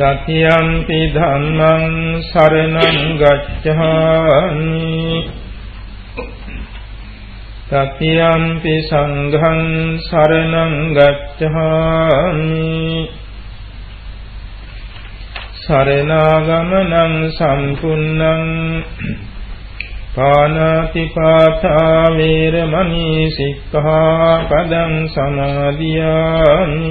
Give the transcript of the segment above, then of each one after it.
තතියම්පි ධම්මං සරණං ගච්ඡාමි තතියම්පි සංඝං සරණං ගච්ඡාමි සරණාගමනං සම්පුන්නං පානාතිපාතා වේරමණී සික්ඛාපදං සමාදියාමි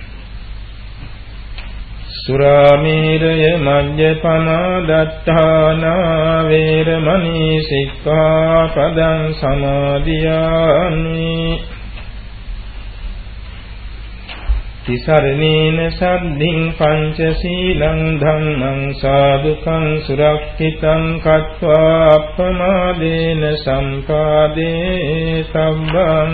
සුරාමීරය මජ්ජපනා දත්තානා වේරමණී සික්ඛාපදං සමාදියාමි. තිසරණේන සද්ධින් පංචශීලං ධම්මං සාදුකං සුරක්ෂිතං කତ୍වා අප්පමාදේන සම්පාදේ සම්බං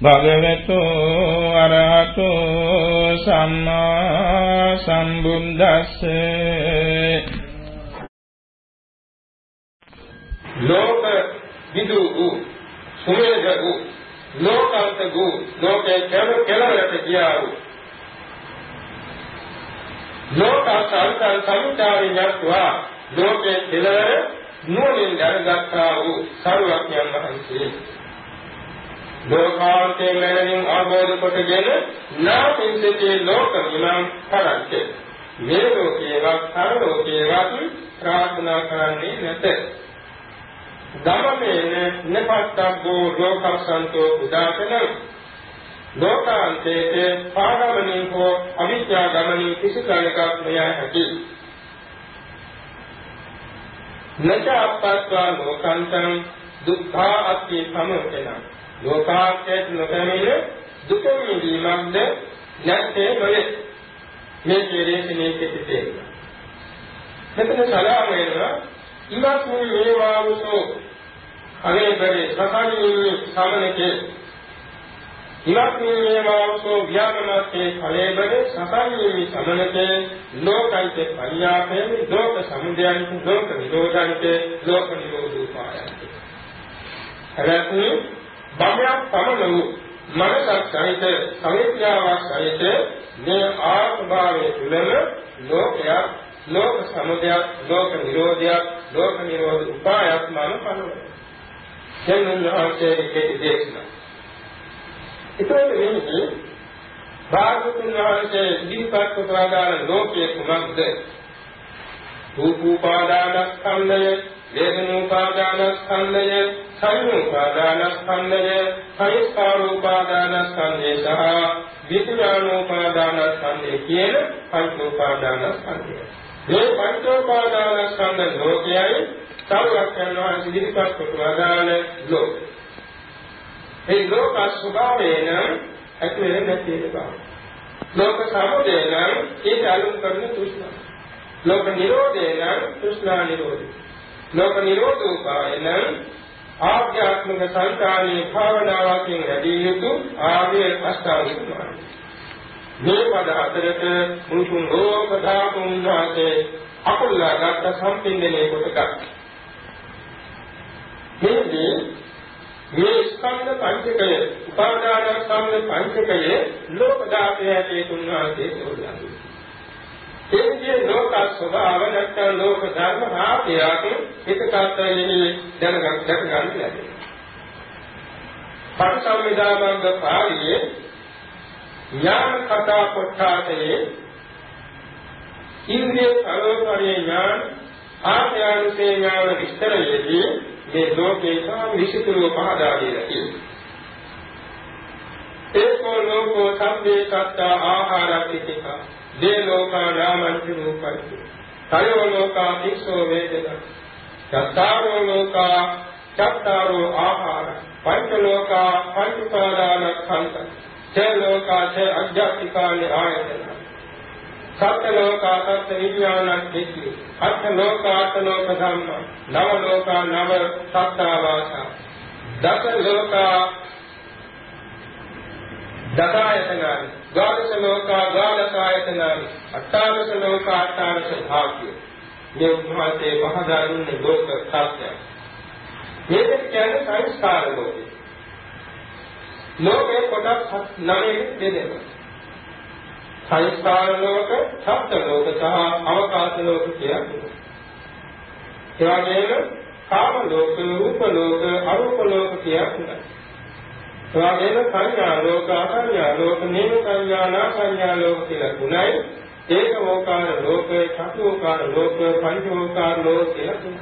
භගවතු අරහතෝ සම්මා සම්බුද්දස්ස. ලෝක විදු වූ සුමේධ වූ ලෝකාන්ත වූ ලෝකේ කෙල කෙලවරට ගියා වූ. ලෝක සංසාර සමුදාය යත්වා ලෝකේ කෙලවර නුවණින් දැනගත්තා වූ සරුවක්ඥන් වහන්සේ. ලෝකාන්තයේ මනමින් ආબોධ කොටගෙන නාපින්සිතේ ලෝක විමං කරන්නේ මේ ලෝකේවත් සර ලෝකේවත් ප්‍රාර්ථනා කරන්නේ නැත. ධම්මේන නපත්තබ්බෝ ලෝකසන්තෝ උදාසන. ලෝකාන්තයේ පාරමණී හෝ අවිද්‍යා ගමනී කිසි කාලයක මෙය ඇති නච අපත්වා ලෝකාන්තං දුක්ඛා අත්‍ය සමුච්චන ලෝකාන්තයේ නොකමින දුක නිදීමක්ද නැත්තේ නොවේ. මේ කෙරෙහිනේ කෙටේ මෙතන සලාම වෙනවා ඉවත් මේවා වූ අනේබරේ සකණී සමනකේ. ඉවත් මේවා වූ ව්‍යාකරණයේ කලේබරේ සකණී සමනකේ. ලෝකයිත පරියාපේ ලෝක සමුදයන්ති ලෝක නිරෝධන්ති ලෝක නිරෝධෝපායන්ති රත්නි බම්යක් පමණ වූ මනසක් සහිත සමිත්‍යාවක් සහිත මේ ආත්මභාවයේ තුලම ලෝකයක් ලෝක සමුදයක් ලෝක නිරෝධයක් ලෝක නිරෝධ උපායක් මම පනවනවා. දෙන්නුන් වහන්සේගේ දේශනා. ඒකෙන් වෙන්නේ භාගතුන් වහන්සේ දීපත් ප්‍රදාන ලෝකයේ කුමක්ද? රූපෝපාදානස්කන්ධය, වේදනෝපාදානස්කන්ධය, සංයෝපාදානස්කන්ධය, සංස්කාරෝපාදානස්කන්ධය සහ විඥානෝපාදානස්කන්ධය කියන පංච උපාදානස්කන්ධය. මේ පංචෝපාදානස්කන්ධ ලෝකයයි සර්වඥයන් වහන්සේ ඉදිරිපත් කොට වදාළ ලෝක. මේ ලෝක ස්වභාවයෙන් ඇති වෙන්නේ නැති බව. ලෝක සමුදය නම් ඒක අලුත් කරන තෘෂ්ණා. ලෝක නිරෝධය නම් තෘෂ්ණා නිරෝධය. ලෝක නිරෝධෝපාය නම් ආධ්‍යාත්මික සංකාරී භාවනාවකින් වැඩි යුතු ආර්ය අෂ්ටාංගික මාර්ගය. මේ පද හතරට මුතුන් ලෝක ධාතුන් වාසේ අකුල්ලාගත් සම්පින්දනේ කොටක. මේදී මේ ස්කන්ධ පංචකය උපාදාන ස්කන්ධ පංචකය ලෝක ධාතයේ තුන් වාසේ උල්ලංඝනය. එන්නේ ලෝක ස්වභාව නැත්නම් ලෝක ධර්ම රාපයක් හිතකතරෙහි දැනගන්න දැනගන්න ලැබෙනවා. පටිසම්භිදාමංග පාළියේ ඥාන කතා කොටාතේ ඉන්ද්‍රිය සලෝකරේ ඥාන ආඥානුසේ ඥාන විස්තරයේදී මේ ලෝකේ සාම විසිතුරු පහදා දීලා තියෙනවා. ඒකෝ ලෝකෝ සම්බේ සත්තා ආහාරතික දේ ලෝකා නාමන්ති රූපන්ති තයෝ ලෝකා තිස්සෝ වේදනා. චත්තාරෝ ලෝකා චත්තාරෝ ආහාර. පංච ලෝකා පංච උපාදාන ස්කන්ධ ච ලෝකාච අධ්‍යාත්මිකානි ආයතන. සත්‍ය ලෝකා සත්‍ය විඥානං දෙති අත්ථ ලෝකාත ලෝක ධම්ම. නව ලෝකා නව සත්තාවාස දස ලෝකා දසායතනානි ද්වාදස ලෝකා ද්වාදසායතනානි අට්ඨාදස ලෝකා අට්ඨාදස භාග්‍ය මේ උන්වහන්සේ පහදාන්නේ ලෝක සත්‍යය මේක කියන්නේ සංස්කාර ලෝකය ලෝකේ කොටස් නවයකින් බෙදෙනවා. සංස්කාර ලෝක, සත්ත්ව ලෝක සහ අවකාශ ලෝක කියලා. ඒ වගේම කාම ලෝක, රූප ලෝක, අරූප ලෝක කියලා. ඒ වගේම සංඥා ලෝක, අසංඥා ලෝක, නේම සංඥා, නා සංඥා ලෝක කියලා තුනයි. ඒකෝකාර ලෝක, චතුෝකාර ලෝක, පංචෝකාර ලෝක කියලා තුනයි.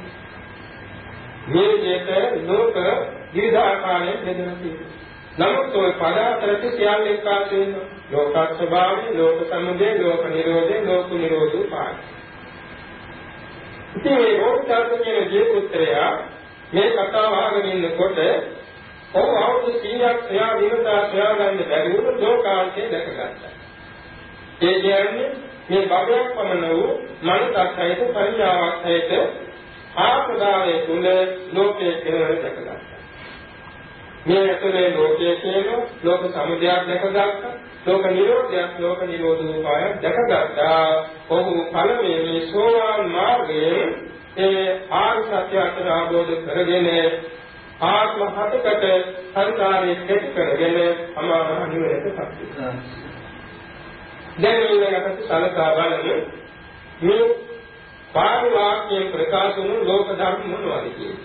මේ විදිහට ලෝක විවිධාකාරයෙන් බෙදෙනවා කියනවා. නමුත් ওই පද අතරට සියල්ල එක්කාසු වෙනවා. ලෝක ස්වභාවය, ලෝක සමුදය, ලෝක නිරෝධය, ලෝක නිරෝධු පාය. ඉතින් මේ රෝගාර්ථ කියන ජීවිතය මේ කතාව අහගෙන ඉන්නකොට ඔව් අවුරුදු 100ක් එයා විමසා සොයාගන්න බැරි වුණු ලෝකාන්තය දැකගත්තා. ඒ කියන්නේ මේ භවයක් පමණ වූ මනසක් සහිත පරිඥාවක් සහිත ආත්මදායේ තුල ලෝකයේ කෙරෙන දැකගත්තා. මේ ඇතුලේ ලෝකයේ කියන ලෝක සමුදයක් දැකගත්තා ලෝක නිරෝධයක් ලෝක නිරෝධෝපායක් දැකගත්තා ඔහු පළමුවේ සෝවාන් මාර්ගයේ ඒ ආර්ය සත්‍ය අතර අවබෝධ කරගෙන ආත්ම හතකට සංකාරයේ කෙටි කරගෙන අමාමහ නිවනට පත් දැන් ඊළඟට සලකා බලමු මේ පාළි වාක්‍යයෙන් ප්‍රකාශ වුණු ලෝක ධර්ම මොනවද කියන්නේ?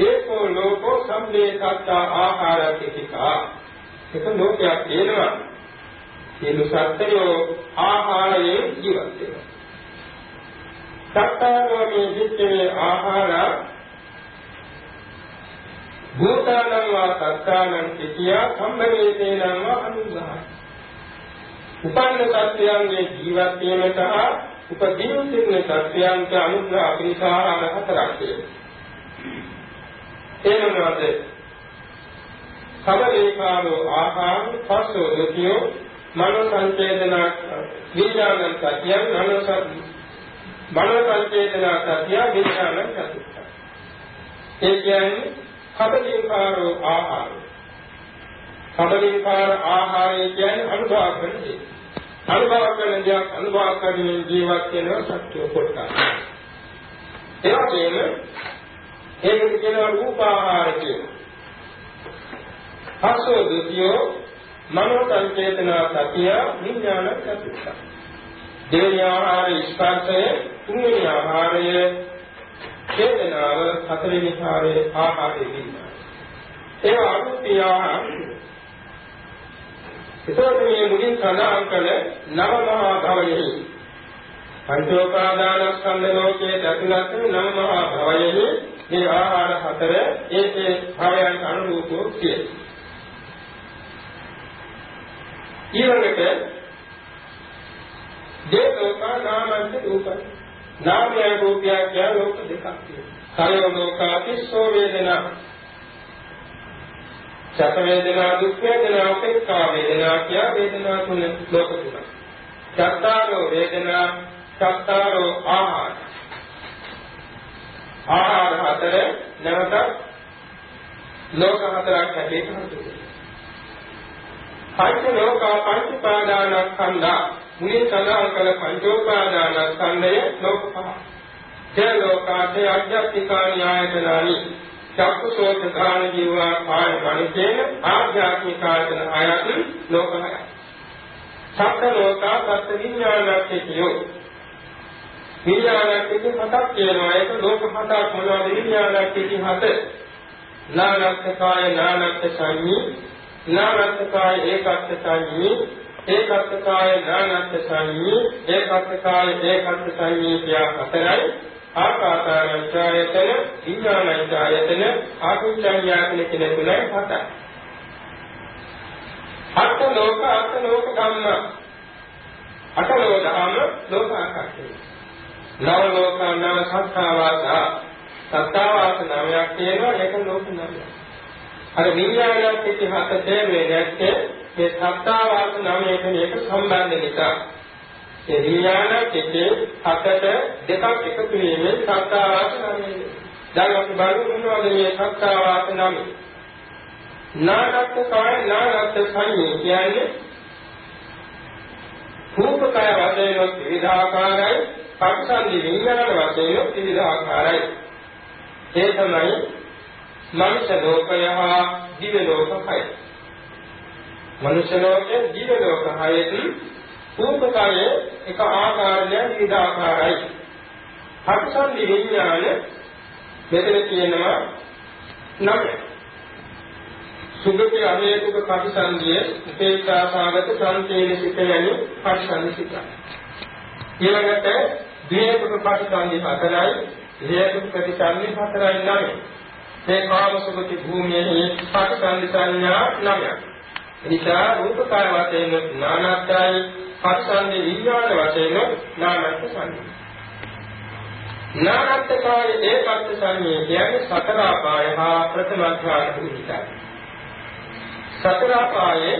ඒකෝ ලෝකෝ සම්මේ සත්තා ආහාරතිකා. ඒක ලෝකයක් කියනවා. සියලු සත්‍යෝ ආහාරයෙන් ජීවත් වෙනවා. සත්තාරෝ මේ විච්ඡේ ආහාර භූතානං වා සත්තානං කියා සම්මේතේනං වා අනුග්‍රහයි. උපන්න සත්‍යයන්ගේ ජීවත් වීම සහ උපදීන සිටින සත්‍යයන්ට අනුග්‍රහ පිණිසාර හතරක් තියෙනවා. ඒ මොනවද? සමේකාරෝ ආහාර පස්සෝ දතියෝ මනෝ සංචේතන විඥානං සත්‍යං මනෝ මනෝ සංචේතන සත්‍ය විඥානං චතුත්ථ. ඒ කියන්නේ කබලින්කාරෝ ආහාර. කබලින්කාර ආහාරය කියන්නේ අනුභව කරන දේ. අනුභව කරන දේ අනුභව කරමින් ජීවත් වෙන සත්‍ය කොටස. ඒ වගේම ඒකට කියනවා රූප ආහාර කියලා. හසෝ දුතියෝ මනෝ සංචේතන සතිය විඥාන චතුත්ථ. දෙවෙනි ආහාරය ස්පර්ශය, තුන්වෙනි ආහාරය චේතනාව හතරවෙනි කාර්යයේ ආහාරයේ විඥාන. ඒ අනුත්‍ය ආහාරය. ඒතකොට මේ මුලින් සඳහන් කළ නව මහා භවයෙහි පංචෝපාදානස්කන්ධ ලෝකයේ ඇතුළත් නව මහා භවයෙහි මේ ආහාර හතර ඒකේ භවයන් අනුරූපව කියේ. ඊළඟට දේවෝපා නාමන්ත රූපයි නාමය රූපය කියන ලෝක දෙකක් තියෙනවා. කයෝ ලෝකාතිස්සෝ වේදනා. සැප වේදනා දුක් වේදනා උපේක්ඛා වේදනා කිය වේදනා තුන ලෝක තුනක්. චත්තාරෝ වේදනා චත්තාරෝ ආහාර. ආහාර හතර නැවත ලෝක හතරක් හැටියට හඳුන්වනවා. පංච ලෝකා පංච පාදානස්කන්ධා මුලින් සඳහන් කළ පංචෝපාදානස්කන්ධය ලෝක. පහ. ඒ ලෝකාතේ අධ්‍යාත්මිකානි ආයතනානි චක්කුසෝත කාණ ජීවා කාය මනිතේන ආධ්‍යාත්මික ආයතන ආයතන ලෝක හයයි. සත්ත ලෝකා සත්ත විඥානක්ඛියෝ විඥානක්ඛිය හතක් කියනවා ඒක ලෝක හතක්. මොනවද? විඥානක්ඛිය හත. නානක්ඛ කාය නානක්ඛ සංඤී. නානක්ඛ කාය ඒකක්ඛ සංඤී ඒකත් කාය ඥානත් සංඤී ඒකත් කාය ඒකත් සංඤී කියා හතරයි ආකාසානංචායතන විඥානංචායතන ආකුච්ඡඤ්ඤාතන කියන තුනයි හතයි අට ලෝක අට ලෝක ධම්ම. අට ලෝක ධම්ම ලෝකාකාශය නව ලෝක නව සත්තාවාස සත්තාවාස නවයක් කියනවා ඒක ලෝක නවයක්. අර විඥානත් ඉතිහාස තේරුවේ නැත්තේ මේ සත්තාවාස නාමයක මේක සම්බන්ධ නිසා. ඒ විඥාන කෙටේ හතට දෙකක් එකතු වීමෙන් සත්තාවාස නාමය. දැන් අපි බලමු මොනවද මේ සත්තාවාස නාමය? නානත් කාය නානත් සංඤේ කියන්නේ රූප කාය වශයෙන් විවිධාකාරයි පක්ෂන්දි විඥාන වශයෙන් විවිධාකාරයි. ඒ තමයි මනුෂ්‍ය ලෝකය හා දිව්‍ය ලෝකයයි මනුෂ්‍ය ලෝකයේ ජීව ලෝක හයෙහි රූපකය එක ආකාරයෙන් විවිධ ආකාරයි. හත්සන්දි විඥාන මෙතන කියනවා නම සුගති අමේතුක පටිසන්ධිය උපේක්ෂා සාගත සංකේන සිත යනි පටිසන්ධි සිත. ඊළඟට දීපක පටිසන්ධි හතරයි හේතුක ප්‍රතිසන්ධි හතරයි නම. මේ කාම සුගති භූමියේ පටිසන්ධි සංඥා නමයි. එනිසා රූපකාය වශයෙන් නානත්‍යයි පස්සන්දි විඥාන වශයෙන් නානත් සංඥා. නානත්කාය ඒකත් සංඥා කියන්නේ සතර අපාය හා ප්‍රථම අධ්‍යාන භූමිකයි. සතර අපායේ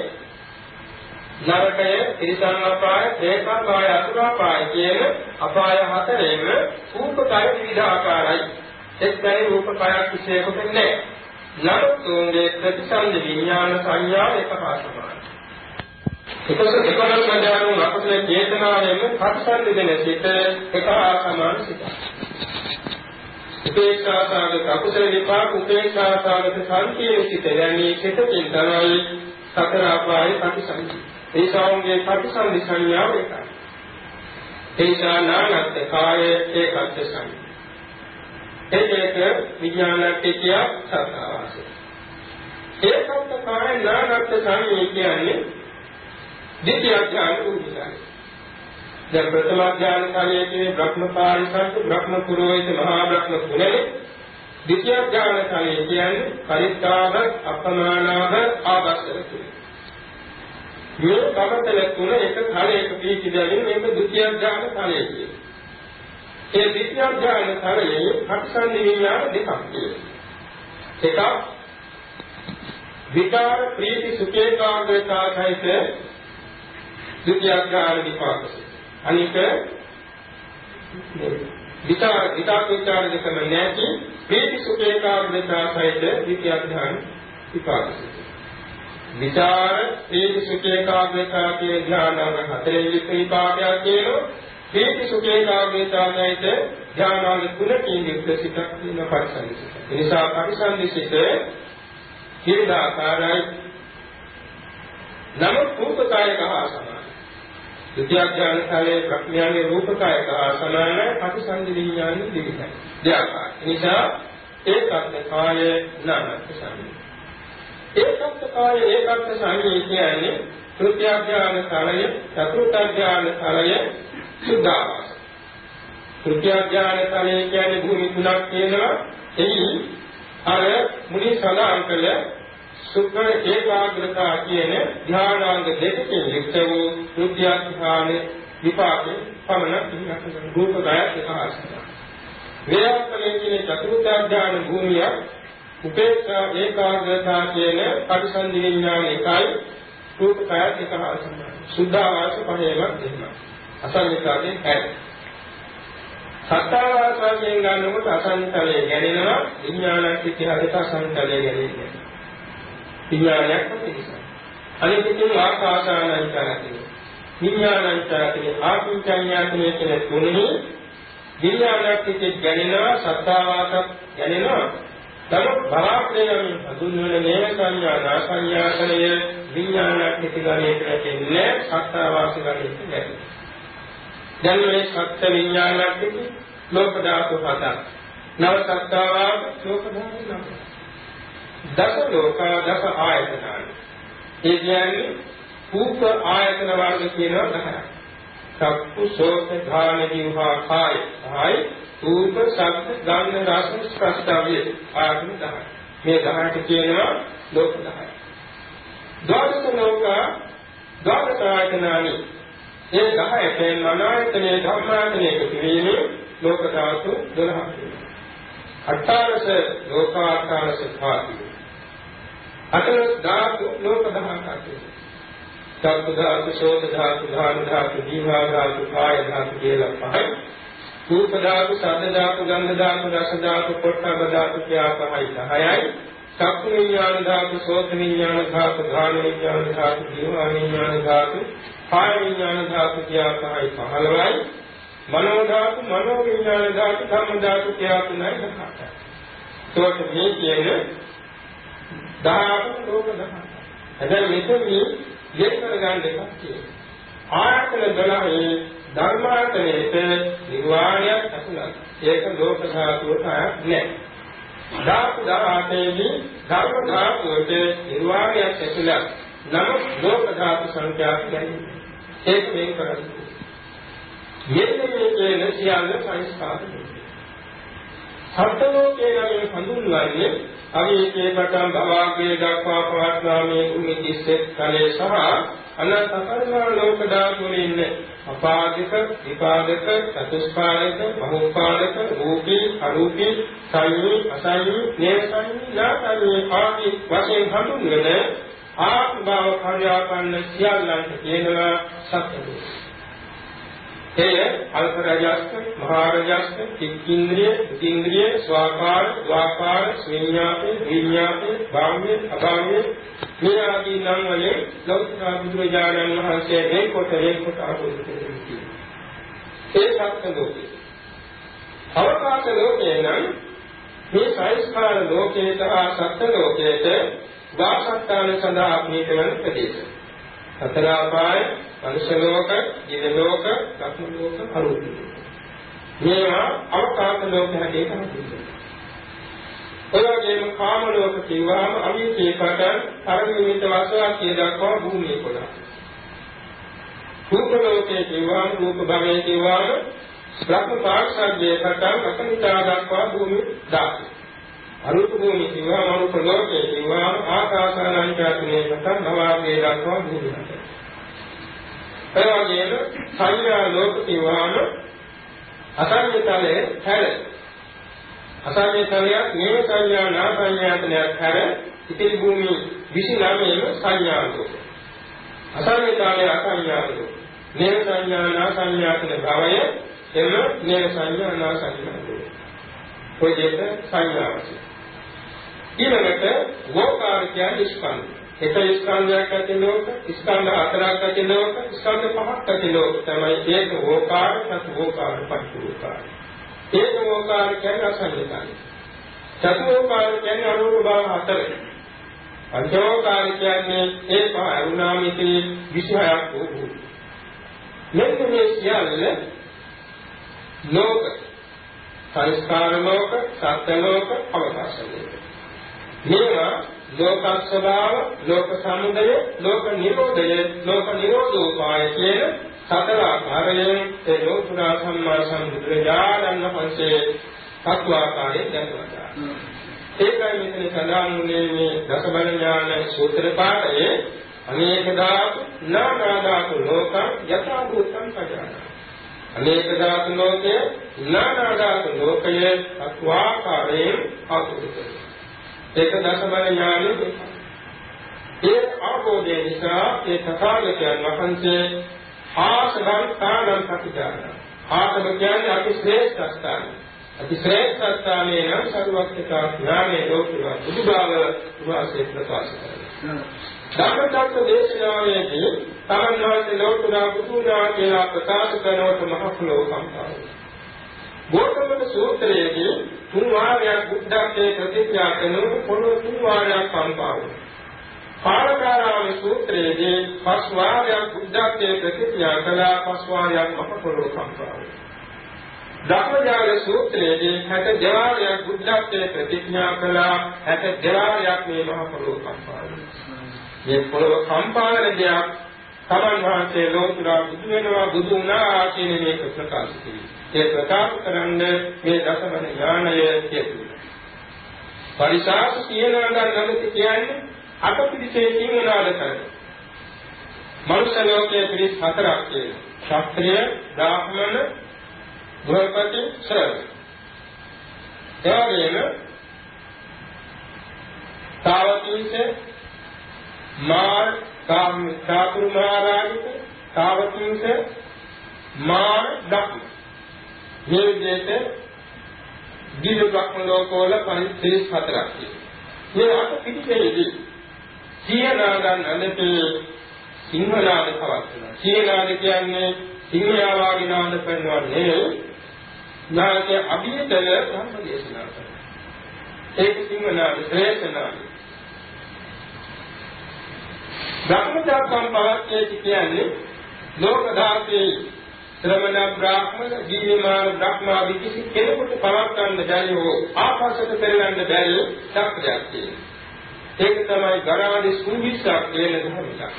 නරකය, තිරිසන් අපාය, പ്രേත අපාය, අසුර අපාය කියන අපාය හතරෙම රූපකාය විවිධ ආකාරයි. එක්තරේ රූපකායක් විශේෂ නැහැ. නමුත්ගේ ප්‍රතිසන්ද විඥාන සංඥා එකපාරටමයි. එකස එකවර සඳහන් අපේ චේතනාවෙන් ප්‍රතිසන්ද දෙන සිට එකහා සමාන සිට. උපේක්ෂාසාගත අකුසල විපාක උපේක්ෂාසාගත සංකීර්ණ සිට යන්නේ සිතකින් තමයි සතර අපායේ ප්‍රතිසන්දි. ඒ සාංගයේ ප්‍රතිසන්දි සංඥාව එකයි. ඒසා නානත් කාය ඒකත් සංඥා. ඒක විඥානත් කිය සත්‍යවාසය. ඒකත් කාය නානත් සංඥා කියන්නේ දෙතිය ඥාන උදාහරණය. දැන් ප්‍රථම ඥාන කාලයේ බ්‍රහ්මපාරිසත් බ්‍රහ්ම පුරෝහිත මහා බ්‍රහ්ම කුලේ දෙතිය ඥාන කාලයේ කියන්නේ පරිත්තාව අපමානාව ආවස්තර කුලේ. මේ කමතල තුන එක කාලයක පිළිදෙලින් මේක ဒုတိ ය ඥාන කාලය කියනවා. ඒ විද්‍යාඥයන් තරයේ හත්සන් විඤ්ඤාණ දෙකක් එකක් විකාර ප්‍රීති සුඛේකාග්‍රතාවයිත විද්‍යාඥාන විපාක. අනික විචාර විචාර විචාර දෙකම නැති ප්‍රීති සුඛේකාග්‍රතාවයිත විද්‍යාඥාන විපාක. විචාර ප්‍රීති සුඛේකාග්‍රතාව කියන ඥානවල හතරේ විපාකයක් කියනවා ප්‍රීති සුඛ ඒකාග්‍රතාවයිද ධ්‍යානාංග තුනකින් යුක්ත සිතක් කියන පරිසංසිත. ඒ නිසා පරිසංසිත හිරදාකාරයි නමුත් රූපකායක හා සමානයි. විද්‍යාඥාන කාලයේ ප්‍රඥාවේ රූපකායක හා සමානයි ප්‍රතිසන්දි විඥානෙ දෙකයි. දෙආකාරයි. නිසා ඒකත් කාය නාමක සම්මත. ඒකත් කාය ඒකත් සංඥා කියන්නේ තෘත්‍ය ඥාන කාලය චතුර්ථ ඥාන කාලය සුද්ධාවාස තෘත්‍ය ඥාන කාලය කියන්නේ භූමි තුනක් තියෙනවා එහි අර මුනි සඳහන් කළ සුඛ ඒකාග්‍රතා කියන ධානාංග දෙකකින් යුක්ත වූ තෘත්‍ය ඥාන විපාකේ පමණ රූප ගායක එකහසන වේයක්කලේ කියන චතුර්ථ ඥාන භූමියක් උපේක්ෂා ඒකාග්‍රතා කියන පරිසන්දි විඥාන එකයි රූප කයත් එක හා සමානයි. සුද්ධාවාස පහේවත් දෙන්නා. අසංවිතාවේ හැද. සත්තාවාස වශයෙන් ගන්නකොට අසංතලයේ ගැනෙනවා විඥානක් ඉතිහාසයට අසංතලයේ ගැනෙන්නේ. විඥානයක් ප්‍රතිසං. අනිත් එකේ ආකාසානං කරන්නේ. විඥානං කරන්නේ ආකින්චඤ්ඤාතනේ කියන තුනෙහි විඥානක් ඉතිහාසයට ගැනෙනවා සත්තාවාසක් ගැනෙනවා නමුත් බලාපෑම හඳුන්වන නේම සංඥා නාසඤ්ඤාසනය විඥානයක් පිටිගණයට රැකෙන්නේ සත්‍යවාසී ගණයට නැති. දැන් මේ සත්‍ය විඥානයක් පිටි ලෝක ධාතු හතක්. නව සත්‍යවාද ලෝක ධාතු නම. දස ලෝක දස ආයතන. ඒ කියන්නේ රූප ආයතන වර්ග කියනවා 10ක්. චක්කු සෝත ධාන ජීවහා කාය. කාය රූප, ශබ්ද, ගන්ධ, රස, ස්පර්ශ, ආදී ආයතන 10. මේ 10ට කියනවා ලෝක 10. ද්වාදස ලෝක ද්වාදස ආයතනානි. මේ 10ට මනායතනේ ධම්මායතනේ කිරීමේ ලෝක ධාතු 12ක් තියෙනවා. අට්ඨාරස ලෝකාකාරස ධාතු. අටලස් ධාතු ලෝක 10ක් තියෙනවා. චක්කු ධාතු, සෝත ධාතු, ධාන ධාතු, දීවා ධාතු, කාය ධාතු කියලා පහයි. රූප ධාතු, ශබ්ද ධාතු, ගන්ධ ධාතු, රස ධාතු, පොට්ටබ්බ ධාතු කියා පහයි 10යි. චක්කු විඥාන ධාතු, සෝත විඥාන ධාතු, ධාන විඥාන ධාතු, ජීව විඥාන ධාතු, කාය විඥාන ධාතු කියා පහයි 15යි. මනෝ ධාතු, මනෝ විඥාන ධාතු, ධම්ම ධාතු කියා තුනයි 18යි. ඒකට මේ කියන්නේ 18 ලෝක 18. හැබැයි මෙතන මේ කරගන්න එකක් තියෙනවා. ආයතන 12 ධර්මාර්ථණයට නිර්වාණයක් ඇතුළත්. ඒක ලෝක ධාතුවට අයත් නැහැ. ධාතු 18 දී ධර්ම ධාතුවට නිර්වාණයක් ඇතුළත්. නමුත් ලෝක ධාතු සංඛ්‍යාව කියන්නේ ඒක මේ කරන්නේ. මෙන්න මේ කියන සියල්ල සංස්කාර සත්‍යලෝකයේ නම් හඳුන්වන්නේ අවීකේ පටන් භවග්ගේ දක්වා පවත්නාමේ භූමි 31 කලේ සහ අනන්ත පරිමාණ ලෝක ධාතුවේ ඉන්නේ අපාදික විපාදක චතුස්පාදක බහුපාදක රූපී අරූපී සංයී අසංයී නේසංයී නාසංයී ආදී වශයෙන් හඳුන්වන ආත්ම භාව කාර්යාපන්න සියල්ලන්ට කියනවා සත්‍ය එය අල්ප රජස්ක මහා රජස්ක චිත්තින්ද්‍රිය ඉන්ද්‍රිය ස්වාකාර ද්වාකාර විඤ්ඤාපේ විඤ්ඤාපේ භාව්‍ය අභාව්‍ය මේ ආදී නම් වලින් ලෞකික බුදුරජාණන් වහන්සේ ඒකට ඒකට ආපෝෂිත කරන්නේ ඒ සත්‍ය ලෝකේ. අවකාශ ලෝකේ නම් මේ සංස්කාර ලෝකේට ආ සත්‍ය ලෝකේට වාසස්ථාන සඳහා අපිට වෙන ප්‍රදේශ. සතර අපාය, මනුෂ්‍ය ලෝක, දිව්‍ය ලෝක, සත්ත්ව ලෝක, අරූප ලෝක. මේවා අවකාශ ලෝක හැටියට හඳුන්වනවා. ඔය වගේම කාම ලෝක කියවහම අවිචේ පටන් පරිමිත වාසවාක්‍ය දක්වා භූමිය පොළා. රූප ලෝකයේ කියවහම රූප භවයේ කියවහම බ්‍රහ්ම පාක්ෂාග්යේ පටන් අසමිතා දක්වා භූමි 10. අරූප භූමිය කියවහම අරූප ලෝකයේ කියවහම ආකාශානංචාතුනේ පටන් නවාගේ දක්වා භූමි 10. ඒ වගේම සංඥා ලෝක කියවහම අසංයතලයේ හැර අසංයතලයක් මේ සංඥා නා සංඥාතනයක් හැර ඉතිරි භූමි 29ම සංඥාලෝක අසංයතලයේ අසංඥාලෝක මේ සංඥා නා සංඥාතන භවය එම මේ සංඥා නා සංඥාලෝක ඔය දෙක සංඥාවසි ඊළඟට වෝකාර කියන්නේ ස්කන්ධ එක ස්කන්ධයක් ඇති ලෝක, ස්කන්ධ හතරක් ඇති ලෝක, ස්කන්ධ පහක් ඇති ලෝක තමයි ඒක වෝකාර, සතු වෝකාර, පටිවෝකාර. ඒක වෝකාර කියන්නේ අසංයතයි. සතු වෝකාර කියන්නේ අනුරූප භාව හතර. පංචවෝකාර කියන්නේ ඒ පහ අරුණාමිතේ 26ක් වූ. මෙන්න මේ සියල්ල ලෝක සංස්කාර ලෝක, සත්ත්ව ලෝක, අවකාශ ලෝක. මේවා ලෝක ස්වභාව, ලෝක සමුදය, ලෝක නිරෝධය, ලෝක නිරෝධෝපාය කියන සතර ආකාරයෙන් ඒ ලෝකුරා සම්මා සම්බුදුරජාණන් වහන්සේ තත්වාකාරයෙන් දැක්වනවා. ඒකයි මෙතන සඳහන් වුණේ මේ දසබල ඥාන සූත්‍ර පාඨයේ අනේක ධාතු නානා ධාතු ලෝකං යථා භූතං පජාන. අනේක ධාතු ලෝකය නානා ධාතු ලෝකය තත්වාකාරයෙන් අතුරුදේ. ඒක දසබල ඥානෙ. ඒ අවබෝධය නිසා ඒ තථාගතයන් වහන්සේ ආසවං තානම් ප්‍රතිචාරය ආසව කියන්නේ අති ශ්‍රේෂ්ඨ ස්ථානය. අති ශ්‍රේෂ්ඨ ස්ථානයේ නම් සරුවක්කතා ඥානයේ ලෝකව බුදුබව උවාසේ ප්‍රකාශ කරනවා. ධම්මචක්ක දේශනාවේදී තමන් වහන්සේ ලෝතුරා බුදුනා කියලා ප්‍රකාශ කරනකොට මහ ශ්ලෝකම් ගෝතමන සූත්‍රයේදී තුන් වාරයක් බුද්ධත්වයේ ප්‍රතිඥා කරනකොට පොළොව තුන් වාරයක් කම්පා වුණා. පාරකාරාම සූත්‍රයේදී පස් වාරයක් බුද්ධත්වයේ ප්‍රතිඥා කළා පස් වාරයක් මහ පොළොව කම්පා වුණා. ධර්මජාල සූත්‍රයේදී 60 දෙවාරයක් බුද්ධත්වයේ ප්‍රතිඥා කළා 60 දෙවාරයක් මේ මහ පොළොව කම්පා වුණා. මේ පොළොව කම්පා වෙන දෙයක් තමන් වහන්සේ ලෝතුරා බුදු වෙනවා බුදු වුණා කියන මේක ප්‍රකාශ කළේ. ඒ ප්‍රකාශ කරන්න මේ දසමන ඥානය හේතු පරිසාස කියනවා නම් කියන්නේ අට පිළිසෙකින් මොනවාද කරන්නේ මනුෂ්‍ය ලෝකයේ පිළිස් හතරක් තියෙනවා. ශාස්ත්‍රීය බ්‍රාහ්මණ ගෘහපති ශ්‍රේෂ්ඨ එවැගේම තාවතිංස මාර් කාම සාතුරු මහරජික තාවතිංස මාර් දක්ඛ මේ විදිහට දිව්‍ය බ්‍රහ්ම ලෝකවල 34ක් තියෙනවා. මේ අට පිටිසෙදී සියනාදන් අනත සිංහනාද පවත්වනවා. සියනාද කියන්නේ සිංහයා වාගේ නාද පෙන්වන්නේ නෙවෙයි. නාගේ අභියතල බ්‍රහ්ම දේශනා කරනවා. ඒක සිංහනාද ශ්‍රේෂ්ඨනාද. ධර්මචක්කම් පවත්තේ කියන්නේ ලෝක ධාතේ ශ්‍රමණ බ්‍රාහ්මණ ජීවමාන බ්‍රහ්මා විකිසි කෙනෙකුට පවත්තන්න බැරි හෝ ආකාශයට පෙරලන්න බැරි ධර්මයක් තියෙනවා. ඒක තමයි ගරාණි සුවිසක් කියන ධර්මයක්.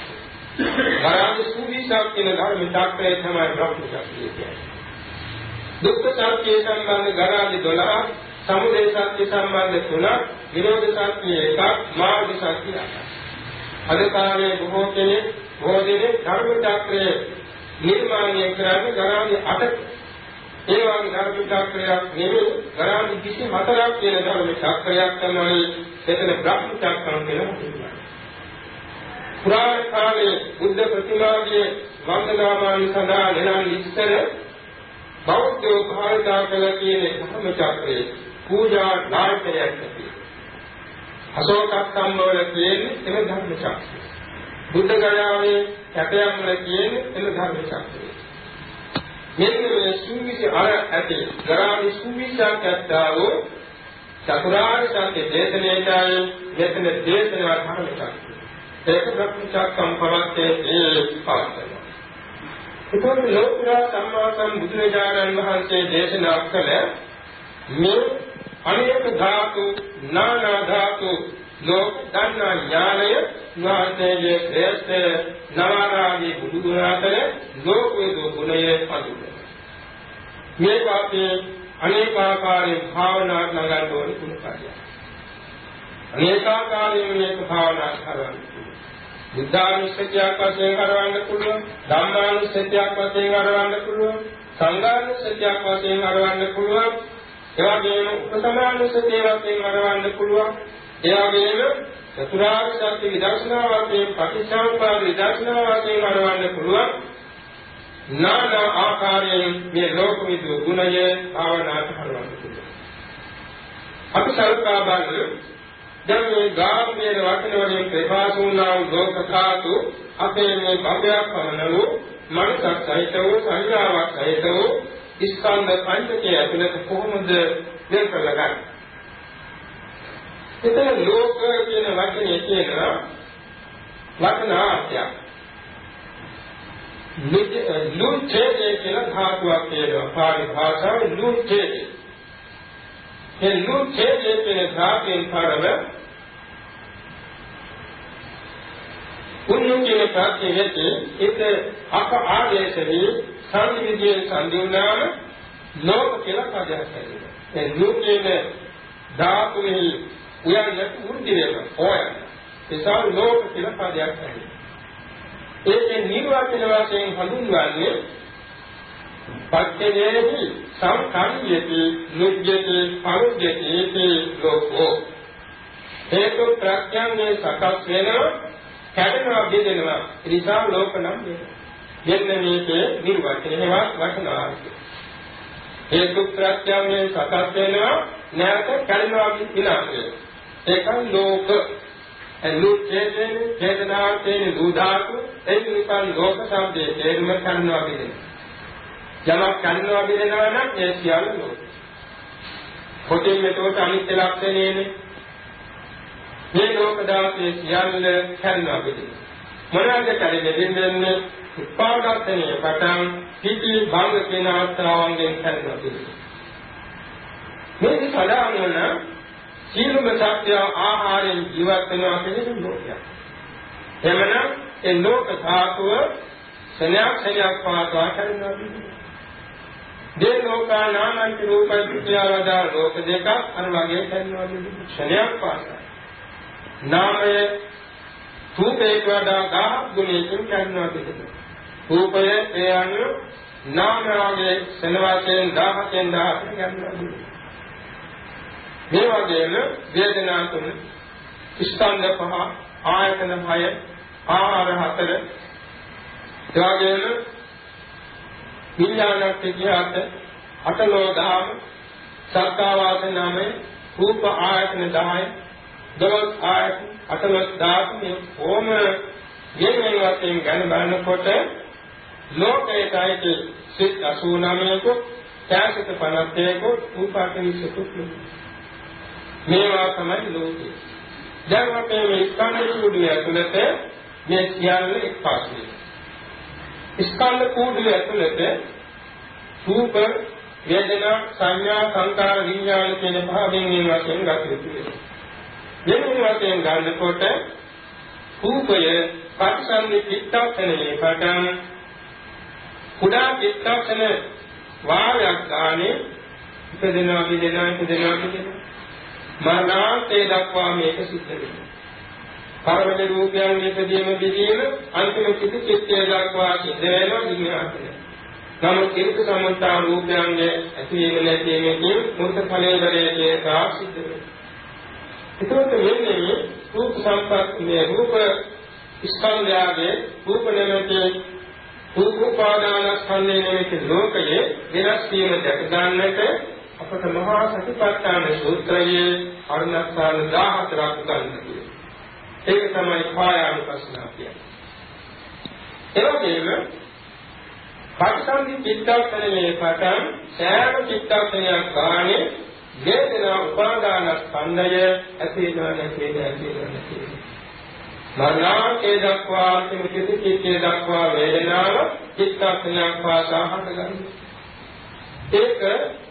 ගරාණි සුවිසක් කියන ධර්මයක් තමයි බ්‍රහ්මචක්‍රය කියන්නේ. දුක්ඛ සත්‍ය සම්බන්ධ ගරාණි 12 සමුදය සත්‍ය සම්බන්ධ 3 විරෝධ සත්‍ය 1 මාර්ග සත්‍ය 8 අදතාවයේ බොහෝ කෙනෙක් බොහෝ දෙනෙක් ධර්ම චක්‍රය නිර්මාණය කරන්නේ ගරාමි අටක. ඒ වගේ ධර්ම චක්‍රයක් නෙමෙයි ගරාමි 24ක් කියන ධර්ම චක්‍රයක් තමයි එතන බ්‍රහ්ම චක්‍රම් කියලා කියනවා. පුරාණ කාලයේ බුද්ධ ප්‍රතිමාගේ වන්දනාමාන සඳහා නෙලන් ඉස්සර බෞද්ධ භාවිතා කළ කියන ධර්ම චක්‍රයේ පූජා නායකයක් තිබෙනවා. අශෝක ස්තම්භවල තියෙන එන ධර්ම චක්‍රය. බුද්ධ ගයාවේ කැටයම් වල තියෙන එන ධර්ම ශක්තිය. මෙන්න මේ සුවිසි අර ඇති ගරාමි සුවිසක් ඇත්තාවෝ චතුරාර්ය සත්‍ය දේශනයයි මෙතන දේශනා ධර්ම ශක්තිය. ඒක ප්‍රතිචක්කම් පවත්තේ ඒ පාස්තන. ඒකෝට ලෝකුරා සම්මා සම්බුදුරජාණන් වහන්සේ දේශනා කළ මේ අනේක ධාතු නානා ධාතු ලෝක දන්නා ඥානය වාසයේ ශ්‍රේෂ්ඨ නවරාගී බුදු ගුණාතර ලෝකයේ ගුණයේ පදුනේ. මේ වාක්‍යයේ අනේකාකාරයෙන් භාවනා නගන්න ඕන කුණ කාර්යය. අනේකාකාරයෙන් මේක භාවනා කරන්න. බුද්ධානුස්සතියක් වශයෙන් කරවන්න පුළුවන්, ධම්මානුස්සතියක් වශයෙන් කරවන්න පුළුවන්, සංඝානුස්සතියක් වශයෙන් කරවන්න පුළුවන්, ඒ වගේම උපසමානුස්සතිය වශයෙන් කරවන්න පුළුවන්. ඒ වගේම චතුරාර්ය සත්‍ය විදර්ශනා වශයෙන් පටිච්චසමුප්පාද විදර්ශනා වශයෙන් කරවන්න පුළුවන්. නානා ආකාරයෙන් මේ ලෝක විදු ගුණය භාවනාට කරවන්න පුළුවන්. අපි සල්පා බලමු දැන් මේ ගාම්භීර වචන වලින් ප්‍රකාශුණා වූ ලෝක ධාතු අපේ මේ භවයක් පමණ වූ මනසක් සහිත වූ සංඥාවක් සහිත වූ ස්කන්ධ පංචකය ඇතුළත කොහොමද වෙන් කරලා ගන්න. එතන ලෝක කියන වචනේ කියන වචනාර්ථයක්. ලුච්ඡේදේ කියලා ධාතුවක් කියනවා. පාලි භාෂාවේ ලුච්ඡේදේ. ඒ ලුච්ඡේදේ කියන ධාතුවෙන් පරව පුණ්‍ය කියන ප්‍රත්‍යෙහි ඒක අප ආදේශදී සංවිධියේ සංදිවනාම ලෝක කියලා පදයක් හැදෙනවා. ඒ ලෝකයේ ධාතුෙහි උයන්නේ වෘද්ධි වෙනවා. ඕය. ඒසාව ලෝක කියලා පදයක් හැදෙනවා. ඒකේ නිර්වචන වශයෙන් හඳුන්වන්නේ පච්චේදී සංකම්යති නුජ්ජති පරුජ්ජති ලෝකෝ හේතු ප්‍රඥාන්නේ සකස් වෙනවා කැඩෙනවා බෙදෙනවා ඒ නිසා ලෝක නම් වෙනවා මෙන්න මේකේ නිර්වචනයවත් වචනාර්ථය හේතු ප්‍රඥාන්නේ සකස් වෙනවා නැවත කැඩෙනවා විනාශ වෙනවා. ඒක ලෝක. එලුචේතේ චේතනාර්ථේ දුදාතු ඒ නිසා ලෝක શબ્දයේ තේරුම කරනවා බෙදෙනවා යමක් කරනවා බෙදෙනවා නම් ඒ සියල්ල ලෝක. කොටින් මෙතකොට අනිත්‍ය ලක්ෂණයනේ. මේ ලෝක දාසේ සියල්ල කරනවා බෙදෙනවා. මොනවාද කරන්නේ දෙන්නේ? උපාදානයේ පටන් පිටි භංග කියන අවස්ථාවන්ගෙන් කරනවා බෙදෙනවා. මේ සදාන වන සීලම සත්‍ය ආහාරයෙන් ජීවත් වෙනවා කියන ලෝකයක්. එමනම් ඒ ලෝක ධාතුව සනයක් සනයක් පාසා කරනවා බෙදෙනවා. දේ ලෝකා නාමන්ති රූපයි පිටියවදා ලෝක දෙක අර වගේ කරනවා ක්ෂණයක් පාසා නාමය රූපේ වඩා ගා ගුණයෙන් කරනවා පිටු රූපය ඒ අනු නාම රාගයේ සනවාසයෙන් 10න් 10 කරනවා මේ වගේම වේදනා තුන ස්කන්ධ පහ ආයතන හය ආහාර හතර ඒ වගේම විඥානක් කියහත් අටලෝ දහම සත්තාවාස නාමයේ රූප ආයතන 10 දවස් ආයතන අටලොස් ධාතු මේ ඕම යෙන්නේ වශයෙන් ගන්න බලනකොට ලෝකයටයි සිත් 89ක ත්‍යාසිත 50ක රූපාකරි සතුත් මේවා තමයි ලෝකේ දැන් අපේ මේ ස්කන්ධ කුඩිය ඇතුළත මේ සියල්ල එක්පාසුයි ස්කන්ධ කෝඩුව ඇතුළත රූප වේදනා සංඥා සංකාර විඥාන කියන පහෙන් මේ වශයෙන් ගත යුතුයි. මේ වශයෙන් ගන්නකොට රූපය පටිසන්ධි චිත්තක්ෂණයේ පටන් කුඩා චිත්තක්ෂණ වාරයක් ගානේ ඉපදෙනවා පිදෙනවා ඉපදෙනවා පිදෙනවා මරණාන්තේ දක්වා මේක සිද්ධ වෙනවා. පරමද රූපයන්ගේ ඉදීම බෙදීම අන්තිම චිත්ත චිත්තය දක්වා සිද්ධ වෙනවා විඥානය. නමුත් ඉරික සම්මතා රූපයන්ගේ ඇතිවීම නැතිවීමකින් මුර්ත ඵලයේ සා සිද්ධ වෙනවා. ඒකත් වෙන්නේ රූප සම්පත් මේ රූප ස්කන්ධයගේ රූප නැමැති රූප උපාදාන ස්කන්ධයේ නැමැති ලෝකයේ වෙනස් වීම දැක ගන්නට අපට මහා සතිපට්ඨාන සූත්‍රයේ අරුණස්ථාන 14ක් ගන්නවා. ඒක තමයි කායානුපස්සනාව කියන්නේ. ඒ වගේම පටිසන්ධි චිත්තක්ෂණයේ පටන් සෑම චිත්තක්ෂණයක් ගානේ වේදනා උපාදාන ස්කන්ධය ඇති වෙනවා නැති වෙනවා ඇති වෙනවා නැති වෙනවා. මරණාකේ දක්වා සිමිති චිත්තේ දක්වා වේදනාව චිත්තක්ෂණයක් වාසා හටගන්නවා. ඒක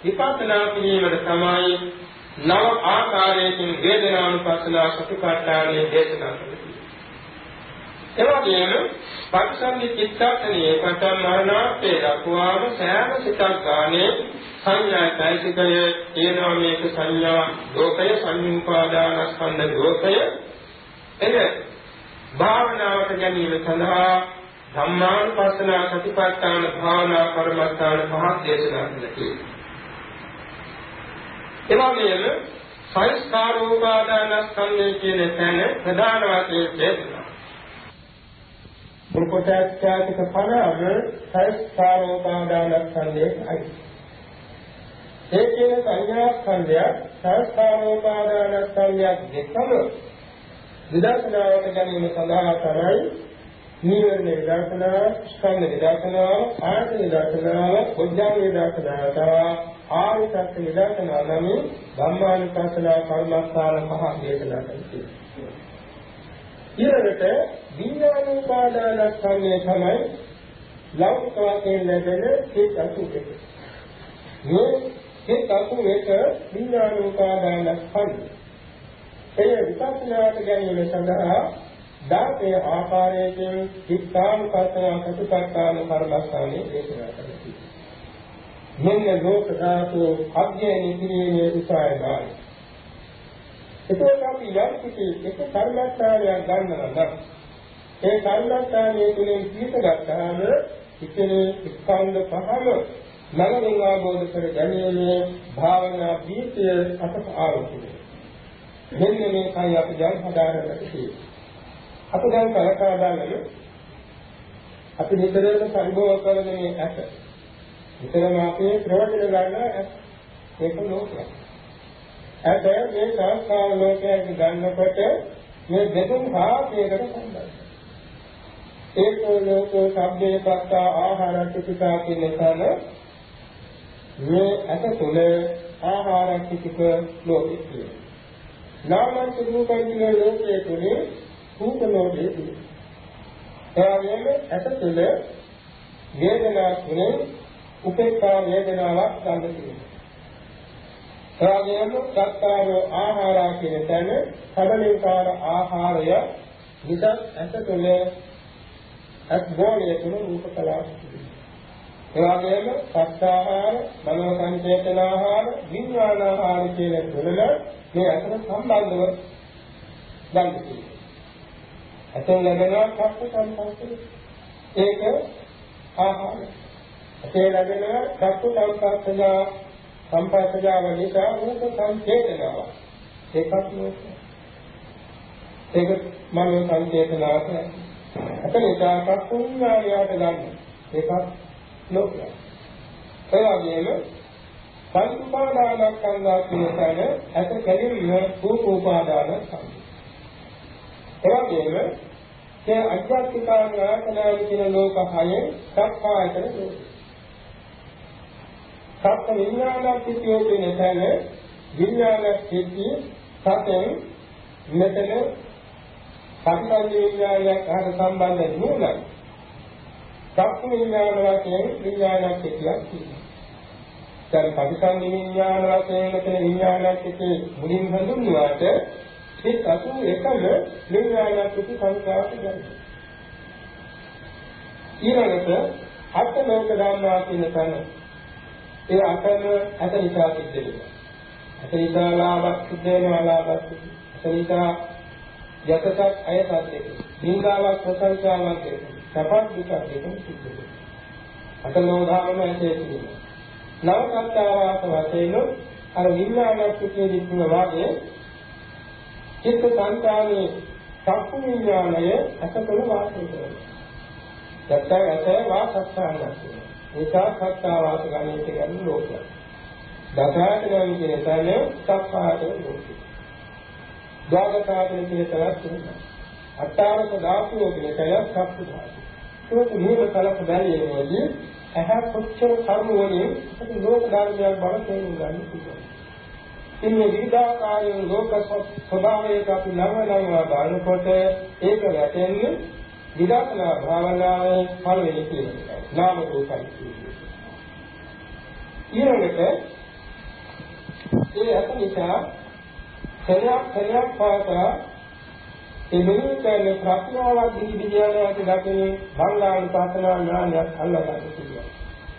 විපස්සනා කිරීමට තමයි නව ආකාරයකින් වේදනානුපස්සනා සතිපට්ඨානයේ දේශනා කරන්නේ. එවැගේම පරිසම්පි චිත්තක්ෂණයේ පටන් මරණාකේ දක්වාම සෑම සිතක් ගානේ සංඥායිකය තියෙනවා මේක සංඥා ලෝකය සංයුපාදානස්කන්ධ ලෝකය එද භාවනාවට ගැනීම සඳහා ධම්මානුපස්සනා සතිපට්ඨාන භාවනා කර්මස්ථාන පහක් දේශනා කළේ. එවැගේම සංස්කාරෝපාදානස්කන්ධය කියන තැන ප්‍රධාන වශයෙන් දේශනා. මුල්පොට්ටාචාතික පරම සංස්කාරෝපාදානස්කන්ධයයි. ඒ කියන සංඥාස්කන්ධය සංස්කාරෝපාදානස්කන්ධයක් දෙකම විදර්ශනාවට ගැනීම සඳහා තමයි නීවරණ විදර්ශනාව, ස්කන්ධ විදර්ශනාව, ආයත විදර්ශනාව, උද්‍යාන විදර්ශනාව තව ආර්ය සත්‍ය විදර්ශනාව නම් ධම්මානුපස්සනා කර්මස්ථාන පහ දේශනා කරනවා. ඊළඟට විඥානෝපාදානස්කන්ධය තමයි ලෞකික වශයෙන් ලැබෙන සිත් අසුකේ. මේ සිත් අසුකේක විඥානෝපාදානස්කන්ධය එය විපස්සනාට ගැනීම සඳහා දාසේ ආකාරයෙන් චිත්තානුපස්සන සතිපට්ඨාන කර්මස්ථානයේ දේශනා කරති. මෙන්න ලෝක ධාතු අධ්‍යයනය කිරීමේ උපායයි. එතකොට අපි යම් කිසි එක කර්මස්ථානයක් ගන්නවා නම් ඒ කර්මස්ථානයේ තුලින් පිටගත්තාම ඉතිරි ස්කන්ධ පහම ළඟින් ආબોධ කර ගැනීමේ භාවනා දීපය අපට ආරම්භ මෙන්න මේකයි අපි දැන් හදාගන්නට තියෙන්නේ. අපි දැන් කලකා බලන්නේ අපි නිතරම පරිභෝග කරන මේ ඇස. නිතරම අපේ ප්‍රවචන ගන්න ඇස. ඒක ලෝකයක්. ඇස මේ සංස්කාර ලෝකයක් ගන්නකොට මේ දෙතුන් භාගයකට සම්බන්ධයි. ඒක ලෝකෝ සබ්බේ පස්සා ආහාර චිකිතා කියන තැන මේ ඇස තුළ ආහාර චිකිත ලෝකෙ තියෙනවා. නාමං රූපයි කියන ලෝකයේ තුනේ රූප ලෝකයේ තුනේ. එවැගේම ඇස තුළ වේදනා තුනේ උපේක්ඛා වේදනාවක් ගන්න තියෙනවා. එවැගේම සත්කාර ආහාර කියන තැන සබලිකාර ආහාරය විද ඇස තුළ අත් බෝලයේ තුන රූප කලාවක් එවැගේම සත්‍යාහාර, මනෝ සංචේතනාහාර, විඥානාහාර කියන තුනල මේ අතර සම්බන්ධව ගන්න තියෙනවා. අතෙන් ලැබෙනවා කප්ප සම්පස්සේ. ඒක ආහාර. අතේ ලැබෙනවා කප්ප සම්පස්සජා සම්පස්සජාව නිසා රූප සංචේතනාව. ඒකත් නෝක. ඒක මනෝ සංචේතනාව. අතේ ඉතාලක් පුණ්‍යාලයට ගන්න. ඒකත් ලෝකය. ඒ වගේම පංච උපාදානස්කන්ධා කියන තැන ඇත කැලිරිය රූප උපාදාන ස්කන්ධ. ඒ වගේම ඒ අධ්‍යාත්මිකාංගායතනාව කියන ලෝක හයේ සක්කායතන ලෝක. සත්ත්ව විඥානප්තියෝ කියන තැන විඥානප්තිය සතෙන් මෙතන පටිච්ච විඥානයක් අහර සම්බන්ධ නුනයි. චක්කු විඥාන වශයෙන් විඥානයක් කියලා කියනවා. දැන් පටිසන්ධි විඥාන වශයෙන් මෙතන විඥානයක් එකේ මුලින් හඳුන්වුවාට ඒ අසු එකම විඥානයක් පිටි සංකාරට ගන්නවා. ඊළඟට අට ලෝක ධර්මා කියන තැන ඒ අටම අත නිසා සිද්ධ වෙනවා. අත නිසා ලාභක් සිද්ධ වෙනවා ලාභක් සිද්ධ. අත නිසා යතසක් අයසත් දෙක. නින්දාවක් ප්‍රශංසාවක් දෙක. සපත් දුක දෙකම සිද්ධ වෙනවා. අතලෝධාවම ඇතේ තියෙනවා. නව සත්‍යාවාස වශයෙන් අර විඥානස්කේ දික්ුණ වාගේ චිත්ත සංකාමේ චක්කු විඥානය අසකල වාසය කරනවා. සත්‍ය ඇත වාසස්ථානයක්. ඒක සත්‍යාවාස ගණිත ගන්න ලෝකය. දසායතන කියන තැන සත්‍යායතන ලෝකය. ද්වාදසායතන කියන තැනක් තියෙනවා. අට්ඨාරක ධාතුව කියන තැන සත්‍ය ධාතුව. ඒක නියම කලක බැලීමේදී ඇහැ කොච්චර කර්ම වලින් ලෝක ධර්මයක් බව තේරුම් ගන්න පුළුවන්. ඉන්නේ විවිධාකාරයෙන් ලෝක ස්වභාවයක අපි නම නම බලනකොට ඒක වැටෙන්නේ විදර්ශනා භාවනාවේ පළවෙනි පිළිවෙලයි. නාම රූපයි කියන්නේ. ඊළඟට ඒ අත නිසා සරයක් සරයක් පාසා ඒ මෙහි කරන ප්‍රඥාවක් දිවි විද්‍යාලයට දකිනේ බංගානුපස්සනා ඥානයක් අල්ලගන්න පුළුවන්.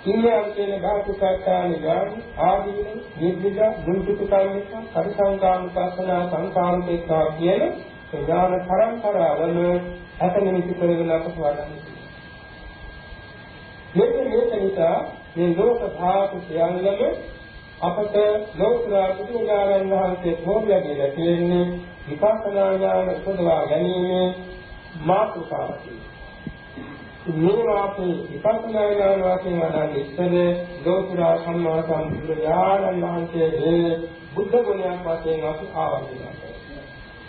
ඉන්දියාව කියන ධාතු සත්‍යානි ඥාන ආදීන නිබ්බිද දුන්තිකාමික පරිසංකානුපස්සනා සංකාරුපේක්ෂා කියන ඥාන පරම්පරාවම හැත නිමිති කරගෙන අපට වඩන්නේ. මේක මේක නිසා මේ ලෝක ධාතු සියල්ලම අපට ලෝකර බුදුරජාණන් වහන්සේ ප්‍රෝග්‍රෑම් තියෙන්නේ විපස්සනා ඥාන උපදවා ගැනීම මාතෘකාවකි. මේ වාසේ විපස්සනා ඥාන වාසේ වඩා ඉස්සර ලෝකර සම්මා සම්බුදුරජාණන් වහන්සේ බුද්ධ ගුණයක් වශයෙන් අපි ආවර්ජනය කරනවා.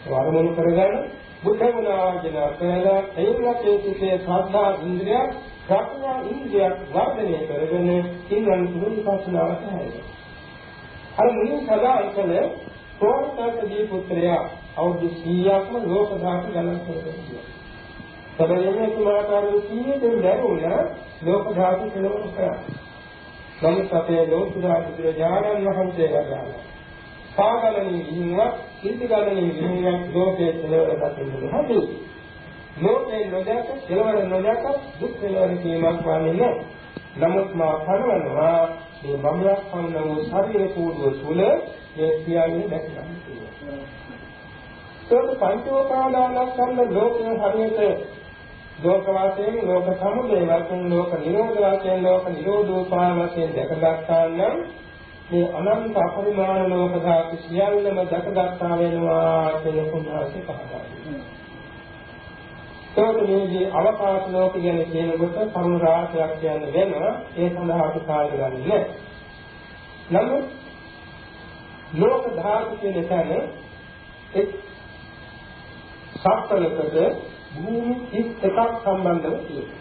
වරමණු කරගන්න බුද්ධ ගුණ ආවර්ජනය කරලා එයින්වත් ඒ සිටේ ශ්‍රද්ධා ඉන්ද්‍රිය ප්‍රඥා ඉන්ද්‍රියක් වර්ධනය කරගෙන ඉන්ද්‍රයන් විපස්සනාවට හැරෙනවා. අර මුලින් සදාන් කළ සෝමසත්දී පුත්‍රයා අවුරුදු 100ක්ම ලෝක ධාතු ගණන් කරගෙන සබලයේ කුමාරකාරු 100 දෙනෙක් ලැබුණා ලෝක ධාතු කෙලවර කරා. නමුත් අපේ ලෝකුරා බුදුරජාණන් වහන්සේ වදාළා. පාගලණී ගිහින්වත් කීර්තිගලණී ගිහින්වත් ලෝකයේ කෙලවර දකින්න හැටි. ලෝකේ නොදක කෙලවර නොදක දුක් කෙලවර කීමක් වන්නේ නැහැ. නමුත් මා කරවනවා මේ බඹයක් පමණ වූ ශරීර කෝඩුව තුල මේ සියල්ල දැකගන්න පුළුවන්. ඒක පංචෝපාදානස්කන්ධ ලෝකයේ හරියට ලෝක වාසයෙන් ලෝක සමුදය වශයෙන් ලෝක නිරෝධ වශයෙන් ලෝක නිරෝධෝපාය වශයෙන් දැකගත්තා නම් මේ අනන්ත අපරිමාණ ලෝක ධාතු සියල්ලම දැකගත්තා වෙනවා කියන කුණාසේ පහදා ඒකට මේදී අවකාශ ලෝක කියන කියනකොට කරුණු රාශියක් කියන්න වෙනවා ඒ සඳහා අපි කාලය ගන්නේ නමුත් ලෝක ධාතු කියන තැන එක් සක්වලකට භූමි එකක් සම්බන්ධව තියෙනවා.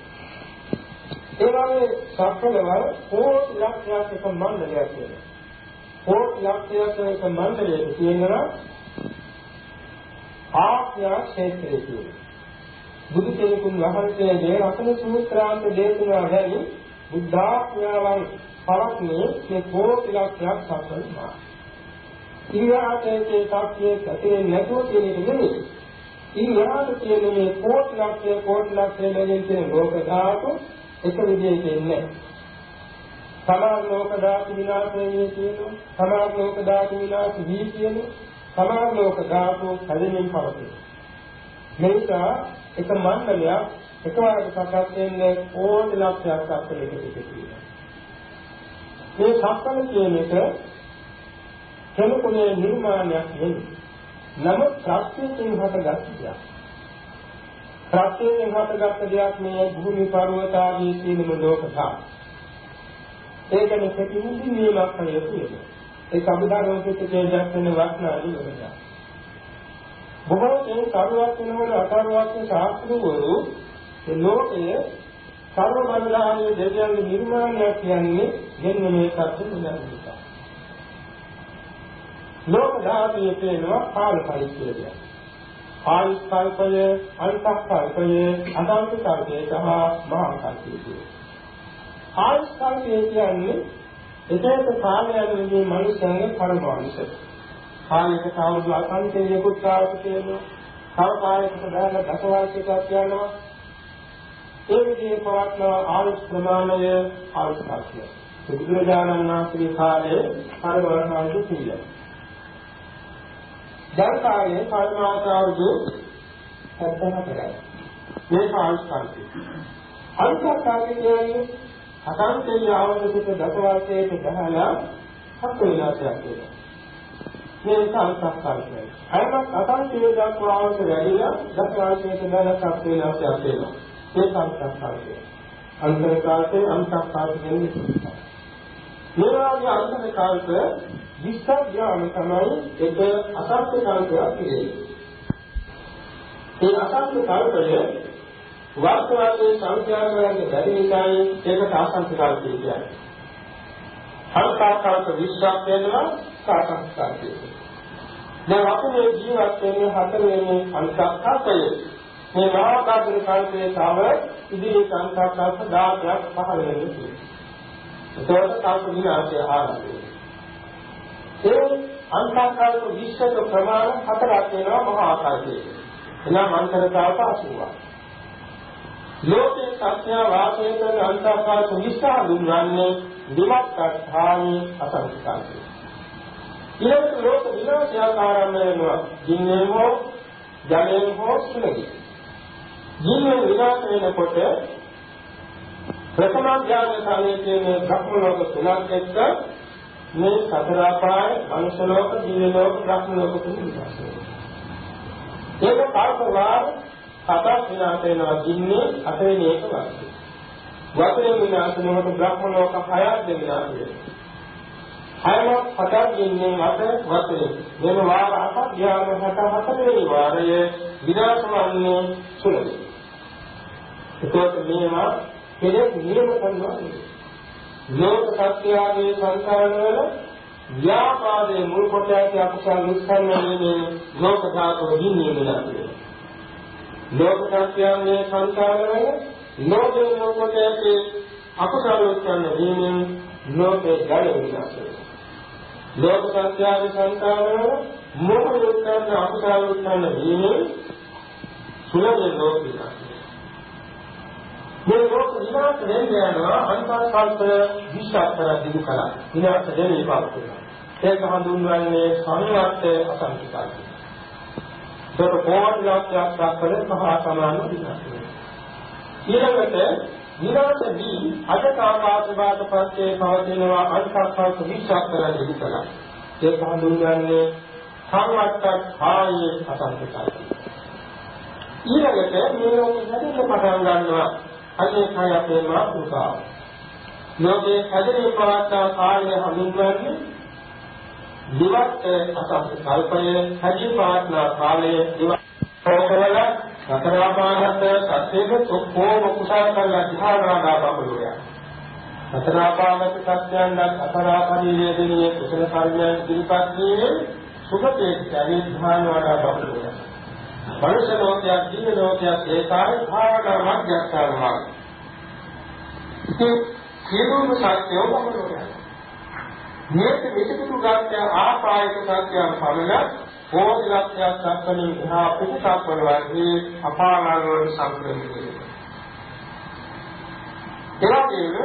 ඒ වගේ සක්වලවල කෝටි ලක්ෂයක් එක මණ්ඩලයක් තියෙනවා. කෝටි ලක්ෂයක් එක මණ්ඩලයක තියෙනවා ආඥා ක්ෂේත්‍රය තියෙනවා බුදු කෙනෙකුන් වහන්සේගේ රතන සූත්‍රාන්ත දේශනා වැනි බුද්ධාඥාවන් පරක්නේ මේ කෝටි ලක්ෂයක් සම්පන්නා. ඊයාතේ තාක්ෂයේ කතේ නැතුව කියන එක නෙමෙයි. ඊයාත කියන්නේ මේ කෝටි ලක්ෂය කෝටි ලක්ෂය වලින් කියන ලෝක ධාතු එක විදිහට ඉන්නේ. සමාන ලෝක ධාතු විනාශයේ කියනවා. සමාන ලෝක ධාතු විනාශ වී කියනවා. සමාන ලෝක ධාතු හැදෙමින් පවතී. මේක එක මණ්ඩලයක් එකවරක සකස් වෙන්නේ ඕන ලක්ෂයක් අක්කලයක තිබෙනවා. මේ සක්කල කියන එක කෙනෙකුගේ නිර්මාණයක් නෙවෙයි. නමුත් ප්‍රත්‍යයෙන් හටගත් දෙයක්. ප්‍රත්‍යයෙන් හටගත් දෙයක් මේ භූමි පර්වත ආදී සීලම ලෝක ධාතු. ඒකනේ කෙටිමුදි නියමක් හරියට. ඒක අභිධර්මයේ කියන දැක්වෙන වස්නාදී වෙනවා. බොහෝ තේ කරුවක් වෙනවල අකරුවක් ශාස්ත්‍රවරු ඒ ලෝකයේ සර්ව බඳලාගේ දෙවියන්ගේ නිර්මාණයක් කියන්නේ මෙන්න මේ සත්‍ය නිරන්තරයි. ලෝක ධාතුයේ තියෙනවා කාල පරිච්ඡේදය. ආයුෂ් කල්පය, අන්තක් කල්පය, අදාන්ත කල්පය සහ මහා කල්පය. ආයුෂ් කල්පය කියන්නේ එතේක කාලයන්ගේ මනුෂ්‍යයන්ගේ පරමාංශය. කාලයකට අවුරුදු අසංකේයකුත් කාලයක තියෙනවා. තව කාලයකට බෑන දසවාර්ෂිකයක් යනවා. ඒ විදිහේ පවත්න ආයුෂ් ප්‍රමාණය ආයුෂ් කාර්යය. බුදුරජාණන් වහන්සේගේ කාලයේ පරිවර්තනය දුකිය. දැන් කාලයේ පරිමාතාවුදු 74යි. මේ ආයුෂ් කාර්යය. ආයුෂ් කාර්යය කියන්නේ අසංකේය අවුරුදු දසවාර්ෂිකයක ගහලා හත් වෙනාසයක් වෙනවා. මේ සංස්කාරය. අයමත් අසංකේය දක්වාවට වැඩිලා දක්වාශයට දැනක් වෙනසක් වෙනවා. මේ සංස්කාරය. අන්තර්කාලයේ අන්තර්කාලය කියන්නේ මේ වගේ අන්තර්කාලක විස්තරයම තමයි ඒක අසත්‍ය කාලයක් කියන්නේ. ඒ අසත්‍ය කාලය වර්තමානයේ සංඛ්‍යාවයන්ගේ බැරි නිසායි ඒකට අසත්‍ය කාලය කියන්නේ. අර්ථාකාරක 20ක් වෙනවා සාසංස්කාරකය. දැන් අපි මේ ජීවත් වෙන්නේ හතරවෙනි අන්තක්කය. මේ මහාකාශන කල්පයේ තව ඉදිරි අන්තක්කල්ප 10ක් පහළ වෙනවා. ඒකත් කල්ප විනාශය ආරම්භ වෙනවා. ඒ අන්තක්කල්ප 20ක ප්‍රමාණ හතරක් වෙනවා මහා ආකාශයේ. එනම් අන්තරතාවක 80ක්. ලෝකේ සත්‍ය වාසය කරන අන්තක්කල්ප 20 දුන්වන්නේ විමක්ඛානි අසංස්කාරය. ඊළඟ ලෝක විනාශය ආරම්භ වෙනවා. ජීන්නේ හෝ ජලයෙන් හෝ සුලකි. ජීවන විනාශ වෙනකොට ප්‍රථම ඥාන සාමයේ භක්ම ලෝක තුනක් එක්ක මේ සතර අපාය, මනුෂ්‍ය ලෝක, දිව්‍ය ලෝක, බ්‍රහ්ම ලෝක තුන විනාශ වෙනවා. ඒක කාර්යවාර හතක් විනාශ වෙනවා ජීන්නේ අතේ එක වාක්‍යය. වතුරේ විනාශ වෙනකොට බ්‍රහ්ම ලෝක හයක් දෙවිනාශ වෙනවා. හයම හතක් ඉන්නේ මත වතුරේ. මෙන්න වාර හතක් ධ්‍යාන හත හතරේ වාරය විනාශ වන්නේ සුළුයි. ඒකත් මේවා කෙලෙස් නියම කරනවා නෙවෙයි. ලෝක සත්‍යයේ සංකාරවල ව්‍යාපාදයේ මුල් කොට ඇති අකුසල නිස්සන්න වීමේ ලෝක ධාතුව ගින්නේ විනාශ ලෝක සත්‍යයේ සංකාරවල ලෝකේ මුල් කොට ඇති අකුසල නිස්සන්න වීමෙන් ලෝකේ ජල විනාශ ලෝක සත්‍යයේ සංකාරවල මුල් කොට ඇති අකුසල නිස්සන්න වීමෙන් සුලභ ලෝක විනාශ මේ ලෝක විනාශ වෙන්න යනවා අන්තකල්ප 20ක් තරම් දිනු කලක්. විනාශ වෙන ඉපාත් වෙනවා. ඒක හඳුන්වන්නේ සංවර්ත අසංකිතයි. ඒක කොහොමද ලක්ෂයක් දක්වල මහා සමාන විනාශ වෙනවා. ඊළඟට විනාශ වී අජකාපාසභාත පස්සේ පවතිනවා අන්තකල්ප 20ක් තරම් දිනු කලක්. ඒක හඳුන්වන්නේ සංවර්ත ආයේ අසංකිතයි. ඊළඟට මේ ලෝකෙ හැදෙන්න පටන් ගන්නවා අනේකයි අපේ මාතෘකාව. ලෝකේ හැදෙන පවත්තා කාර්ය හඳුන්වන්නේ දිවත් අසස් කල්පය හැදී පවත්නා කාලයේ දිවත් ඕකවල සතරාපාගත සත්‍යක ඔක්කොම කුසල කරලා ධාරණා බබලෝය. සතරාපාගත සත්‍යයන් අතරාපරිවේදනීය කුසල කර්මයන් ඉදිරිපත් වීමේ සුභතේ චරිතාන වඩා බබලෝය. මනුෂ්‍ය ලෝකයක් දිව්‍ය ලෝකයක් ඒකායි භාවනා මධ්‍යස්ථාන මාර්ගය. ඉතින් සියලුම සත්‍යෝ බබලෝය. මේක විචිතු ගාත්‍ය ආපායක සත්‍යයන් පමණ කෝටි ලක්ෂයක් සත්වලින් එහා පිටසක් වලදී අපාගාමවල සංක්‍රමණය වෙනවා. එවැගේම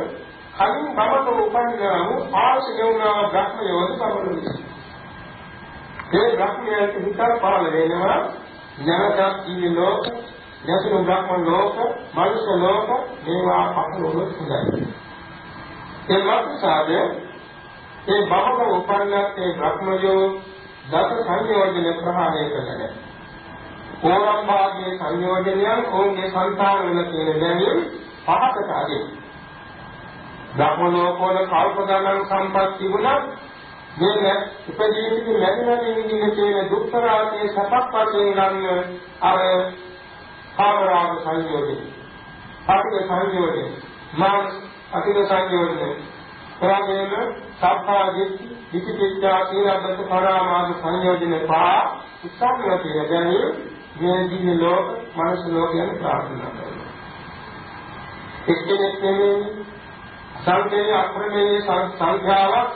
කලින් බබක උපන්නාම ආශියෝනා බ්‍රහ්ම යෝධ බබලුයි. ඒ බ්‍රහ්මයාට හිතක් පහළ වෙනවා ඥානයක් ජීවි ලෝක, යතුරු බ්‍රහ්ම ලෝක, මනුෂ්‍ය ලෝක මේවා පහළොව හොඳයි. ඒ මතසාද ඒ බහව උපන්නත් ඒ බ්‍රහ්මයෝ දස සංයෝජන ප්‍රහාණය කරනවා. ඕරම් භාගයේ සංයෝජනයන් ඔවුන්ගේ සංතාන වල තියෙන බැවින් පහකට අගේ. බ්‍රහ්ම ලෝකවල කල්ප ගණන් සම්පත් තිබුණත් මේක උපදීවිති මැදිනදී විඳින තියෙන දුක් රාශිය සපක් වශයෙන් ගන්න අර කාමරාග සංයෝජන. අතික සංයෝජන. මාන අතික සංයෝජන. ප්‍රාමේන සබ්බාදිත් විචිකිච්ඡා සීලබ්බත පරාමාද සංයෝජන පහ උත්සාහය කියන දැනි මේ දිව්‍ය ලෝක මනුෂ්‍ය ලෝකයන් ප්‍රාර්ථනා කරනවා. එක්කෙනෙක් නෙමෙයි සංකේය අප්‍රමේය සංඛ්‍යාවක්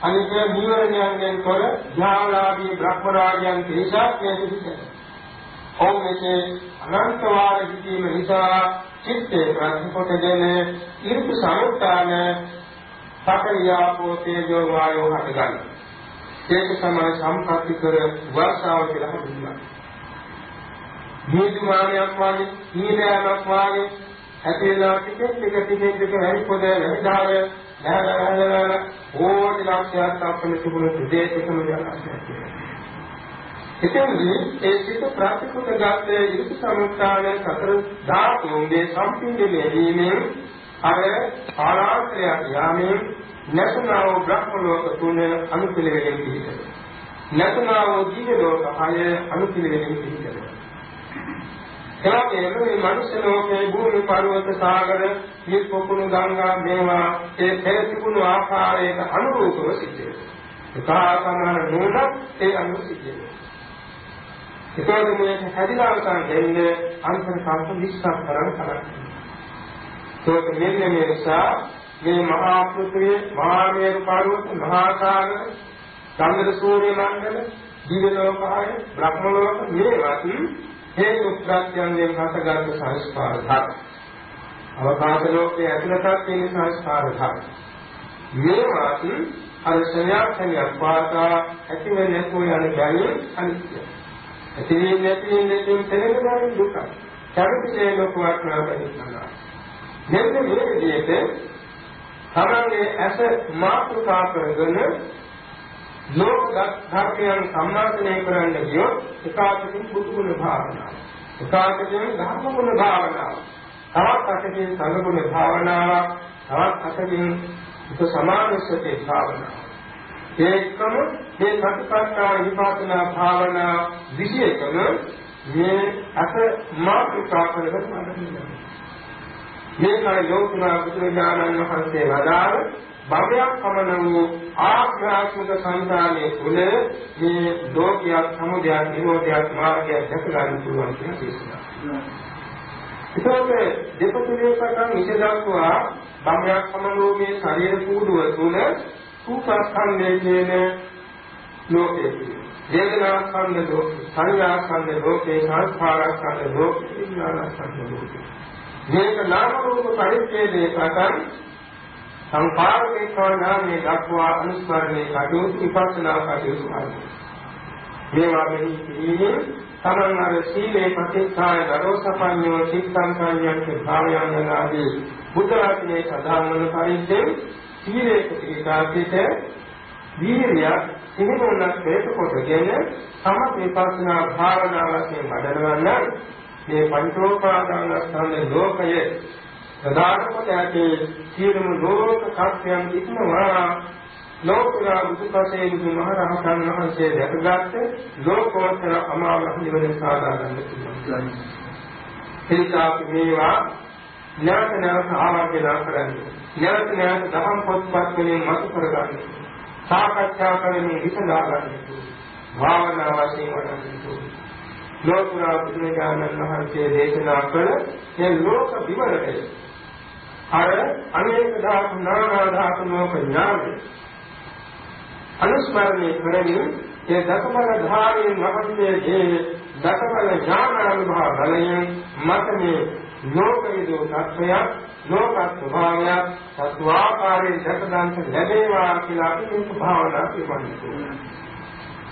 අනිත් නීවරණයන්ගෙන් තොර ඥානාදී බ්‍රහ්ම රාජයන් තේසක් නැතිද? ඔවුන්ගේ අනන්ත වාර සිටීම නිසා චිත්තේ ප්‍රතිපොතගෙන ඉරුප සමුත්තාන සකරියාපෝ තේජෝ වායෝ හටගන්න. ඒක තමයි සම්පත්‍ති කර වර්ෂාව කියලා හඳුන්වන්නේ. දීර්ඝමානයක් වාගේ, නීලයක් වාගේ ඇතිලා ටිකෙන් ටික ටිකෙන් ටික වැඩි පොද වැඩි ධාර නැහැලා ඕනි ලක්ෂයක් අපල තිබුණු ප්‍රදේශකම යනවා. එතෙන්දී ඒ සිත ප්‍රතිකුත ගාත්‍රයේ යුතු සමුත්‍රාණ සතර ධාතුන්ගේ සම්පූර්ණ ලැබීමෙන් අර ආරාත්‍රයක් යාමෙන් නැතුණා වූ බ්‍රහ්ම ලෝක තුන අනුපිළිවෙලින් පිහිටනවා. නැතුණා වූ ජීව ලෝක හය අනුපිළිවෙලින් පිහිටනවා. එවැගේම මේ මනුෂ්‍ය ලෝකයේ භූමි පර්වත සාගර හිස් පොකුණු ගංගා මේවා ඒ තේසිකුණු ආකාරයට අනුරූපව සිද්ධ වෙනවා. ඒකාසමන නුනත් ඒ අනුව සිද්ධ වෙනවා. ඒකෝද මේ හැදිලා අවසන් දෙන්නේ අන්තර කාර්ය විශ්වාස කරන් කරන්නේ. ඒක මෙන්න මේ නිසා මේ මහා පෘථිවිය මහා මේරු පර්වත මහා සාගර චන්ද්‍ර සූර්ය මණ්ඩල දිව්‍ය ලෝකය බ්‍රහ්ම ලෝක මේවත් හේතු ප්‍රත්‍යයෙන් හටගත් සංස්කාර ධර්ම. අවකාශ ලෝකයේ ඇතුළතත් තියෙන සංස්කාර ධර්ම. මේවත් අර සංයාසනියක් වාතා ඇති වෙන්නේ නැතුව යන ගැලේ අනිත්‍යයි. ඇති වෙන්නේ නැති වෙන්නේ තැනක දුකයි. කැමතිසේ ලෝකවත් නැවෙන්නා. මෙන්න මේ විදිහට තමන්ගේ ඇස මාතෘකා කරගෙන ලෝක ධර්මයන් සම්මාසනය කරන්න ගියොත් එකාතකින් බුදු ගුණ භාවනාව. එකාතකින් ධර්ම ගුණ භාවනාව. තවත් අතකින් සංඝ ගුණ භාවනාව තවත් අතකින් උප සමානස්සතේ භාවනාව. ඒකම මේ සතිපට්ඨාන විපස්සනා භාවනා විශේෂකම මේ අත මාතෘකා කරගෙන මම මේකයි ලෝකුණා බුදුරජාණන් වහන්සේ වදාළ භවයක් පමණ වූ ආධ්‍යාත්මික සංසාරයේ තුල මේ ලෝකයක් සමුදයක් නිරෝධයක් මාර්ගයක් දැක ගන්න පුළුවන් කියන දේශනාව. ඒකෝට දෙපතුලේ පටන් ඉඳලා භවයක් පමණ වූ මේ ශරීර කූඩුව තුල සූපස්කන්ධයේ කියන ලෝකයේ වේදනාස්කන්ධ ලෝකේ සංඥාස්කන්ධ ලෝකේ සංස්කාරස්කන්ධ ලෝකේ විඥානස්කන්ධ ලෝකේ මේක නාම රූප පරිච්ඡේදයේ පටන් සංකාරකේ නාමයේ දක්වා අනුස්මරණේ කටයුතු විපස්සනා කටයුතු කරනවා. මේවා මෙහි කිරීමේ තමන් අර සීලේ ප්‍රතිස්ථාය දරෝසපඤ්ඤෝ චිත්තං භාවයන් ආදී බුද්ධ රත්නයේ සදාන් වන පරිද්දෙන් සීලේ ප්‍රතිකාශිත වීර්ය සිහිනුනක් හේතු කොටගෙන සම විපස්සනා භාවනාවකින් වඩනවා නම් මේ පංචෝපාදානස්කන්ධ ලෝකයේ ප්‍රධාන කොට ඇති සියලුම ලෝක සත්‍යයන් ඉක්මවා ලෝකුරා බුදුපසේ බුදුමහරහතන් වහන්සේ දැකගත්ත ලෝකෝත්තර අමාවහ නිවන සාදා ගන්න පුළුවන්. එනිසා මේවා ඥාත නැවත ආවර්ජන කරන්නේ. ඥාත නැවත දහම් පොත්පත් වලින් මතු කරගන්න. සාකච්ඡා කරමින් විසඳා ගන්න. භාවනා වශයෙන් වඩන්න. ලෝකුරා බුදුරජාණන් වහන්සේ දේශනා කළ මේ ලෝක විවරණය. අර අනේක ධාතු නානා ධාතු ලෝක ඥානය. අනුස්මරණය කරමින් ඒ දසබල ධාරයෙන් මහත්මයේ දසබල ඥානානුභව බලයෙන් මතමේ ලෝකවිදෝ තත්වය ලෝක ස්වභාවය සත්වාකාරයෙන් දැකගන්න ලැබේවා කියලා අපි මේ භාවනා කරන්නේ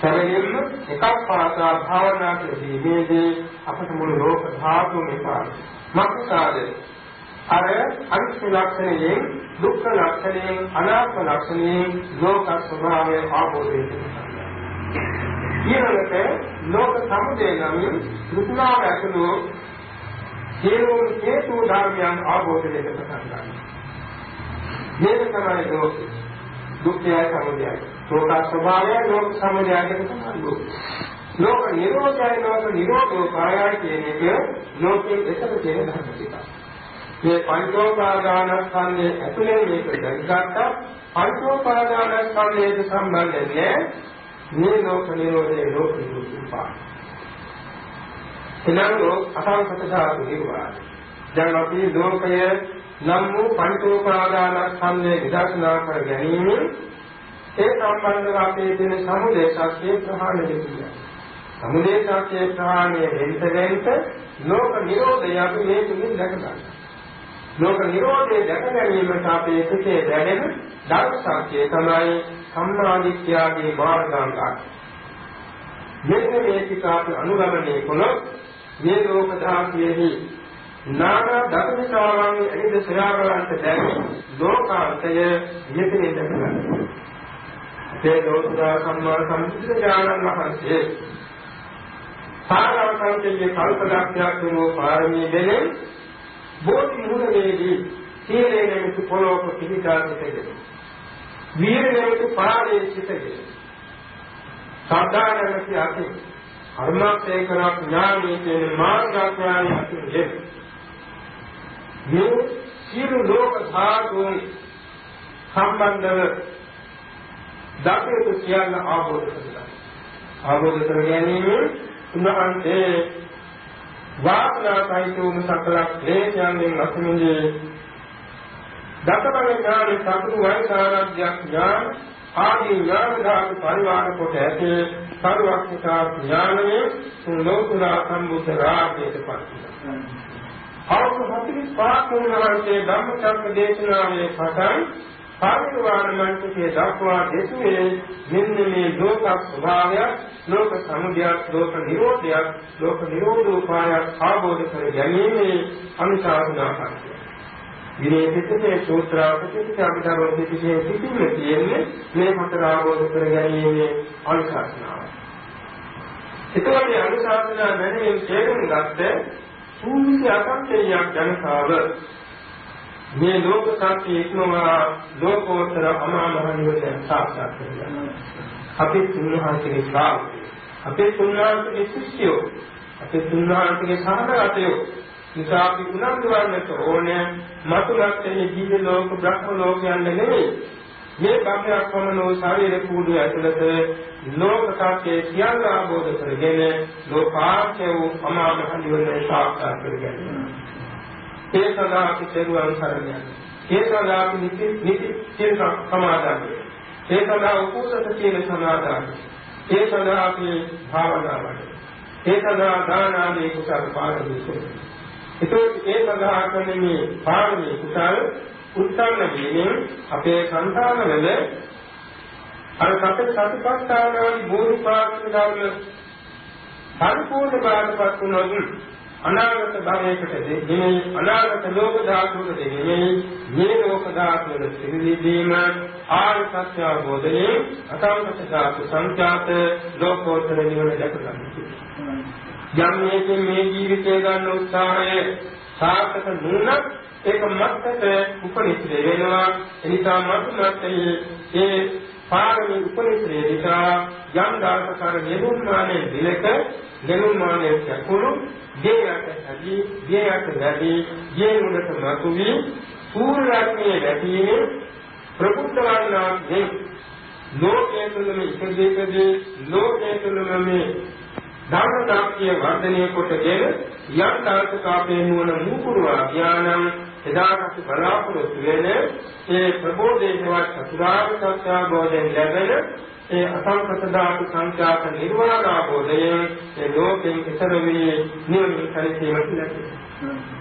සැබවින්ම එකක් පාසා භාවනා කිරීමේදී අපට මුළු ලෝක ධාතුම එපා. මක්සාද අර අනිත්‍ය ලක්ෂණයෙන් දුක්ඛ ලක්ෂණයෙන් අනාත්ම ලක්ෂණයෙන් ලෝක ස්වභාවය ආબોධය ඊළඟට ලෝක සමුදය නම් ෘතුනාව ඇතුළු සියලුම හේතු ධර්මයන් ආબોධ දෙක පටන් ගන්නවා. මේක තමයි ලෝකේ. දුක්ඛය සමුදයයි. ලෝක ස්වභාවය ලෝක සමුදයකට සම්බන්ධ ලෝක නිරෝධය ලෝක නිරෝධෝ කායය කියන එක ලෝකයේ එකම තියෙන ධර්ම ටිකක්. මේ පංචෝපාදානස්කන්ධයේ ඇතුලේ මේක දැක්ගත්තා පංචෝපාදානස්කන්ධයට සම්බන්ධ නැහැ මේ ලෝක නිරෝධයේ ලෝක නිරෝධය. එනම් ලෝක අසංකත ධාතු නිර්වාණය. දැන් අපි ලෝකය නම් වූ පංචෝපාදානස්කන්ධයේ විදර්ශනා කර ගැනීම ඒ සම්බන්ධව අපේ තියෙන සමුදය සත්‍ය ප්‍රහාණය කියන්නේ. සමුදය සත්‍ය ප්‍රහාණය වෙන්න වෙන්න ලෝක නිරෝධය අපි මේ තුලින් දැක ගන්නවා. ලෝක නිරෝධය දැක ගැනීමට අපේ සිතේ දැනෙන ධර්ම සත්‍යය තමයි සම්මාදිට්ඨියගේ මාර්ගාංගය. මෙන්න මේ ටික අපි අනුගමනය කළොත් මේ ලෝක ධාතියෙහි නානා ධර්මතාවන් එනිද සොයාගන්නට දැන ලෝකාන්තය යෙතෙන්නේ දැක ගන්නවා. ඒ ලෝතුරා සම්මා සම්බුද්ධ ඥානන් වහන්සේ. සාරවංශයේ කල්පලක්ෂයක් වූ පාරමී දෙනේ බෝධි මුහුණේදී සීලේ නැමැති පොළොක පිහිටා සිටගෙන වීර නැමැති පාරේ සිටගෙන සද්ධා නැමැති අතින් කර්මසේකරක් ඥානය කියන මාර්ගඥානය ඇතුළේ මේ සියලු ලෝක ධාතුන් සම්බන්ධව දකිනු කියන ආબોධ කරගන්න. ආબોධ කර ගැනීම උන්වහන්සේ වාසනාසයිතුම සකල ක්ලේශයන්ගෙන් අසමින්දී දසබල ඥාන සතුරු වෛසාරද්‍ය ඥාන ආදී ඥාන ධාතු පරිවාර කොට ඇති සර්වඥතා ඥානයේ ලෝකුරා සම්බුද්ධ රාජ්‍යයට පත් අවුරුදු 45 වුණාන්සේ ධම්මචක්ක දේශනාවේ පටන් පාරිවාර මන්ත්‍රයේ දක්වා දෙසුවේ මෙන්න මේ ලෝක ස්වභාවය ලෝක සමුදයක් ලෝක නිරෝධයක් ලෝක නිරෝධෝපායක් ආબોධ කර ගැනීමේ අනුශාසනා කරනවා විනය පිටකේ සූත්‍රාපතික අභිධර්ම පිටකේ පිටින් තියෙන්නේ මේ හතර ආબોධ කර ගැනීමේ අනුශාසනාව. එතකොට අනුශාසනා නැණින් තේරුම් ගත්ත සූවිසි අසංකේයයක් ජනතාව මේ ලෝක සත්‍ය ඉක්මවා ලෝකෝත්තර අමා මහ නිවන සාක්ෂාත් කරගන්නවා. අපි තුන්වහන්සේගේ ශ්‍රාවකයෝ, අපේ තුන්වහන්සේගේ ශිෂ්‍යයෝ, අපේ තුන්වහන්සේගේ සහනගතයෝ නිසා අපි උනන්දු වන්නට ඕනේ මතුලක් එන්නේ ජීව ලෝක බ්‍රහ්ම ලෝකයන් නෙමෙයි මේ භවයක් වමනෝ ශරීර කූඩු ඇතුළත ලෝක සත්‍යයේ සියල්ල ආબોධ කරගෙන ලෝකාර්ථය වූ අමාමහ නිවන සාක්ෂාත් කරගන්න. ඒ සඳහා අපි සරුවන් සරණ යනවා. ඒ සඳහා අපි නිති නිති සීල සමාදන් ඒ සඳහා උපෝසත සීල සමාදන් ඒ සඳහා අපි භාවනා වඩනවා. ඒ සඳහා දාන ආදී කුසල පාරමී ඒකත් ඒ සඳහා කරන මේ පාරමී කුසල උත්සන්න වීමෙන් අපේ සංසාරවල අර සතර සතිපට්ඨානාදී බෝධිපාක්ෂික ධර්ම පරිපූර්ණ බාටපත් වුණොත් අනාගත භවයකට දෙන්නේ අනාගත ලෝක ධාතුවක දෙන්නේ මේ ලෝක ධාතුවල සිටිදීම ආර්ය සත්‍ය අවබෝධයේ අසංකත ධාතු සංඛ්‍යාත ලෝකෝත්තර නිවන දැක ගන්න. යම් මේකෙන් මේ ජීවිතය ගන්න උත්සාහය සාර්ථක නුනත් ඒක මත්තට උපනිශ්‍රේ වෙනවා එනිසා මත් මත්තේ ඒ පාරමී උපනිශ්‍රේ නිසා යම් දායකකාර නිර්මාණය දිලක නිර්මාණය සකුණු දේයට ඇදී දේයට වැඩි යේ මුලට මතුවි සූර්යරත්නයේ වැටීමේ ප්‍රබුද්ධ වන්නා මේ ලෝකයේ තුලම ඉකදේකදී ලෝකයේ තුලම මේ ධර්ම දාක්ෂිය වර්ධනය කොටගෙන යම් දාර්ශකාපේ නුවණ මූකුරුවා ඥානං එදාට බලාපොරොත්තු වෙන ඒ ප්‍රබෝධේශවත් චතුරාර්ය සත්‍ය අවබෝධයෙන් ලැබෙන ඒ අසංකත ධාතු සංඛ්‍යාත නිර්වාණ අවබෝධයෙන් ඒ ලෝකෙන් ඉතර වී නිවන කලිතීමට ලැබෙනවා.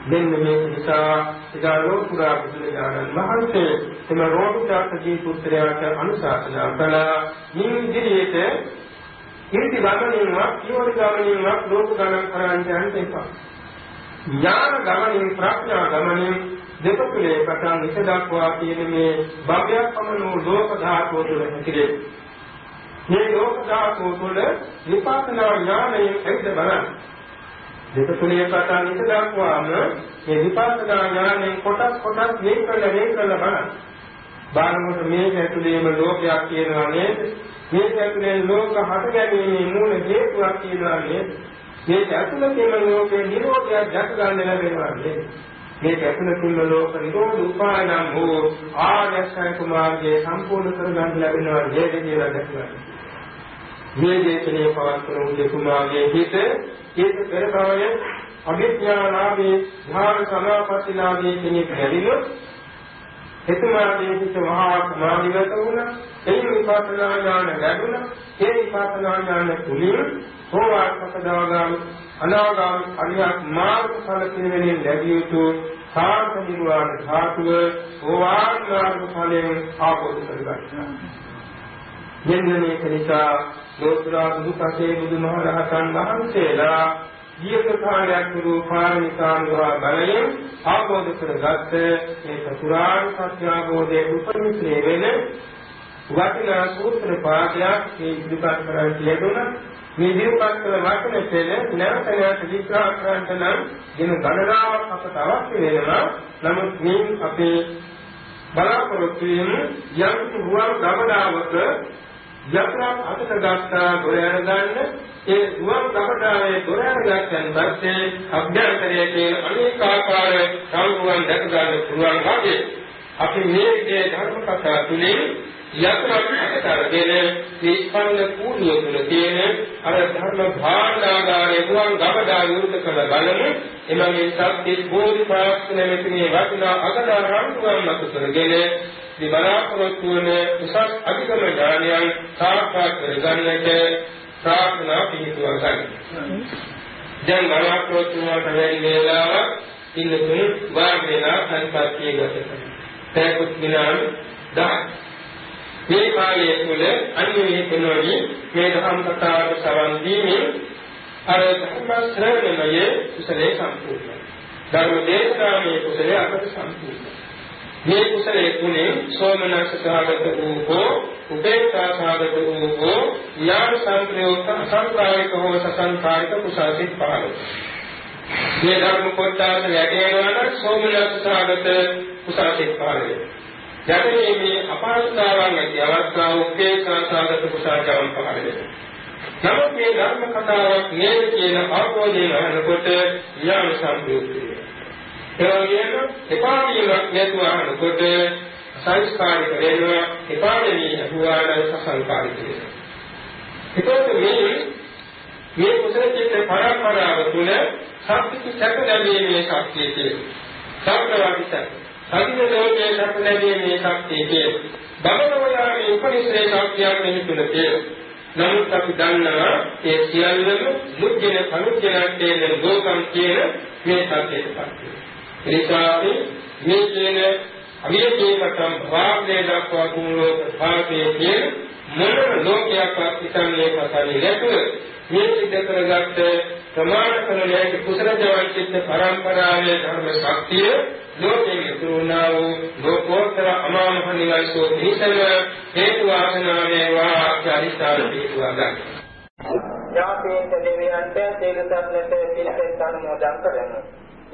දෙන්න මේ නිසා ඉදා ලෝකුරා බුදුරජාණන් වහන්සේ එම රෝගිතාකදී පුත්‍රයාට අනුශාසනා කළා. මේ විදිහට කීර්ති ගමනින්වත් ජීවන ගමනින්වත් ලෝක ගමන කරන්න යන්න එපා. ඥාන ගමනින් ප්‍රඥා ගමනින් දෙපතුලේ පටන් ඉස දක්වා කියන මේ භව්‍යයක් පමණ ලෝක ධාතුව තුළ හැතිරේ. මේ ලෝක ධාතුව තුළ විපස්සනා ඥානයෙන් එක්ද බලන්න. දෙපතුලේ පටන් ඉස දක්වාම මේ විපස්සනා ඥානයෙන් කොටස් කොටස් වෙන් කරලා වෙන් කරලා බලන්න. බාරමුත මේ ඇතුළේම ලෝකයක් කියනවා නේද? මේ ඇතුළේ ලෝක හට ගැනීමේ මූල හේතුවක් කියනවා නේද? මේ ඇතුළතේම ලෝකේ නිරෝධයක් දැක ගන්න ලැබෙනවා නේද? මේ ඇතුළතින්ම ලෝක නිරෝධ උපායනම් වූ ආර්ය අෂ්ටාංග මාර්ගයේ සම්පූර්ණ කරගන්න ලැබෙනවා නේද කියලා දැක්කා. මේ දේශනේ පවත්වන උදෙකුමාගේ හිත ඒක පෙරකවය අභිඥානාවේ ධාන සමාපත්තිලාභයේ කෙනෙක් ලැබිනොත් එතුමාගේ හිත මහා සමාධිගත වුණා ඒ විපස්සනා ඥාන ලැබුණා ඒ විපස්සනා ඥාන තුලින් සෝවාන් සකදාගාමී අනාගාමී අරියත් මාර්ග ඵල පිළිවෙලින් ලැබිය යුතු සාර්ථ නිර්වාණ ධාතුව සෝවාන් මාර්ග ඵලයෙන් ආපෝෂ කරගන්නවා මෙන්න මේක නිසා ලෝතුරා බුදුපසේ බුදුමහරහතන් වහන්සේලා දීර්ඝ කාලයක් වූ පාරමිතානුවා බලයෙන් ආબોධ කරගත් මේ චතුරාර්ය සත්‍ය අවබෝධයේ උපනිශ්‍රේ වෙන වටිනා සූත්‍ර පාඨයක් මේ ඉදිරිපත් කරලා කියදුණා මේ ඉදිරිපත් කළ වචන පෙළ නැවත නැවත විග්‍රහ කරන්නට නම් දින ගණනාවක් අපට අවශ්‍ය වෙනවා. නමුත් මේ අපේ බලාපොරොත්තු වෙන යම් රුවන් ගමනාවක යතුරක් අතට ගත්තා දොර අරගන්න ඒ ගුවන් කපටාවේ දොර අරගත්තන් පස්සේ අභ්‍යන්තරයේ තියෙන අනේක ආකාර සම්මුවන් දැක ගන්න පුළුවන් වගේ අපි මේ විදිහේ ධර්ම කතා තුලින් යතුරක් අතට අරගෙන මේ ස්කන්ධ කූඩුව තුල තියෙන අර ධර්ම භාණ්ඩාගාරයේ ගුවන් කපටා විරුද්ධ කළ බලමු එමගේ සත්‍ය බෝධිපාක්ෂණ මෙතනේ වටිනා අගනා රණ්ඩුවන් මත කරගෙන මේ බලාපොරොත්තු වන උසස් අධිකම ඥානයන් සාක්ෂාත් කරගන්නට ප්‍රාර්ථනා පිහිටුවා ගන්න. දැන් බලාපොරොත්තු වලට වැඩි වේලාවක් ඉන්න තුන වාග්යනා සංපත්තිය ගත කරනවා. පැයකුත් විනාඩි 10. මේ කාලය තුළ අන්‍යයේ කෙනෝනි මේ ධම්ම කතාවට සවන් දීමෙන් අර ධර්ම ශ්‍රවණයේ කුසලයේ සම්පූර්ණයි. ධර්ම දේශනාවේ කුසලයේ අපට සම්පූර්ණයි. මේ කුසලයේ තුනේ සෝමනස්ස සාගත වූ හෝ උපේක්ෂා සාගත වූ හෝ ඥාන සංප්‍රයුක්ත අසංකාරික හෝ සසංකාරික කුසලසිත පහළ මේ ධර්ම කොටස වැටේනවා නම් සෝමනස්ස සාගත කුසලසිත පහළ වෙනවා යටේ මේ අපහසුතාවන් ඇති අවස්ථාව උපේක්ෂා සාගත කුසලකම් පහළ වෙනවා නමුත් මේ ධර්ම කතාවක් නේද කියන අවබෝධය ලැබෙනකොට ඥාන සංප්‍රයුක්ත ඒ වගේම එපා වීමක් නැතුව අහනකොට සංස්කාරික වෙනවා එපා වෙන්නේ අහුවාට සංස්කාරික වෙනවා. ඒකත් මේ මේ කුසල චිත්ත පරම්පරාව තුළ සත්‍විත සැප ලැබීමේ ශක්තිය තියෙනවා. සත්‍යවාදී සැප. සතිය දෝෂයේ සැප ලැබීමේ ශක්තිය තියෙනවා. බබලෝයාගේ උපනිශ්‍රේ ශක්තියක් මෙහි තුළ තියෙනවා. නමුත් අපි දන්නවා ඒ සියල්ලම මුජ්ජන කනුජ්ජනත්තේ ලෝකම් කියන මේ සත්‍යයට පත් ඒකාපි මේ කියන අවියකේකටම් භාග්‍ය දක්වා තුන් ලෝක භාගයේ කියන මොනම ලෝකයක්වත් ඉතන්නේ පසන්නේ නැතුව මේ සිද්ධ කරගත්ත ප්‍රමාණ කරන ලැබි කුසල ජවන් චිත්ත පරම්පරාවේ ධර්ම ශක්තිය ලෝකෙන් ඉතුරුනා වූ ලෝකෝත්තර අමාමහ නිවන් සෝ නිසල හේතු වාසනා වේවා ආචාරිතාර හේතුවා ගන්න. ඥාතීන් දෙවියන්ට සීල සම්නත පිළිපෙත් අනුමෝදන් කරමු.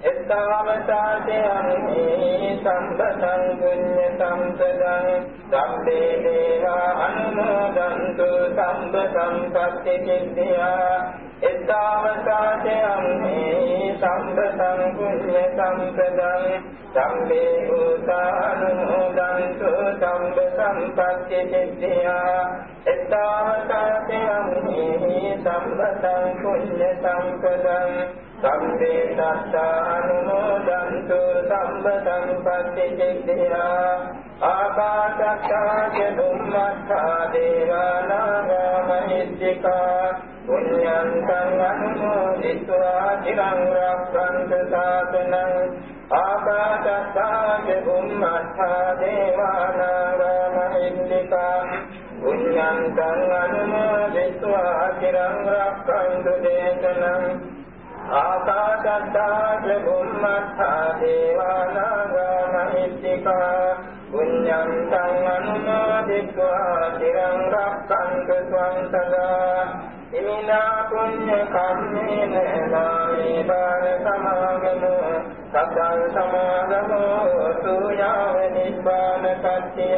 එත්තාවතාතයන් සම්පතං පුඤ්ඤ සම්පදං සම්මේ දේවා අනුමෝදන්තු සම්ප සම්පත්ති සිද්ධියා එත්තාවතාචයම්හි සම්පතං පුඤ්ඤ සම්පදං සම්මේ උතානුමෝදන්තු සම්ප සම්පත්ති සිද්ධියා එත්තාවතාචයම්හි සම්පතං පුඤ්ඤ සම්පදං සම්මේ සත්තානුමෝදන්තු සම්බ සම්පත්ති චිත්තිනා ආකාශත්තා ච බුම්මත්තා දේවානාගා මහිත්‍තිකා පුඤ්ඤං සං අනුමෝදිत्वा චිරං රක්ඛන්තු සාසනං ආකාශත්තා ච බුම්මත්තා දේවානාගා මහිත්‍තිකා පුඤ්ඤං සං අනුමෝදිत्वा චිරං රක්ඛන්තු දේශනං ආකාශත්තා චුම්මත්තා දේවානාගා මහිත්‍තිකා පුඤ්ඤං තං අනුමෝදිत्वा තිරං රක්ඛන්තු ත්වං සදා ඉමිනා පුඤ්ඤ කම්මේන නාමේ බාල සමාගමෝ සබ්බං සමාගමෝ සූයාව නිබ්බාන පත්‍ය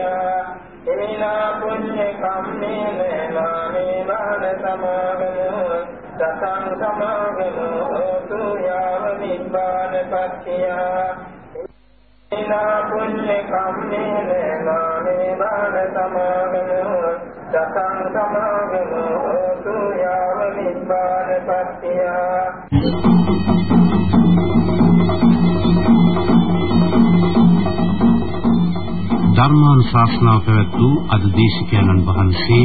ඉමිනා පුඤ්ඤ කම්මේන නාමේ බාල සමාගමෝ සතං සමාගමෝ සුයාව නිබ්බාන පත්‍ත්‍ය ඉමිනා පුඤ්ඤ කම්මේන නාමේ බාල සමාගමු සතං සමාගමෝ සුයාව නිබ්බාන පත්‍ත්‍ය ධර්මානුශාසනාව පැවැත් වූ අද දේශකයන්න් වහන්සේ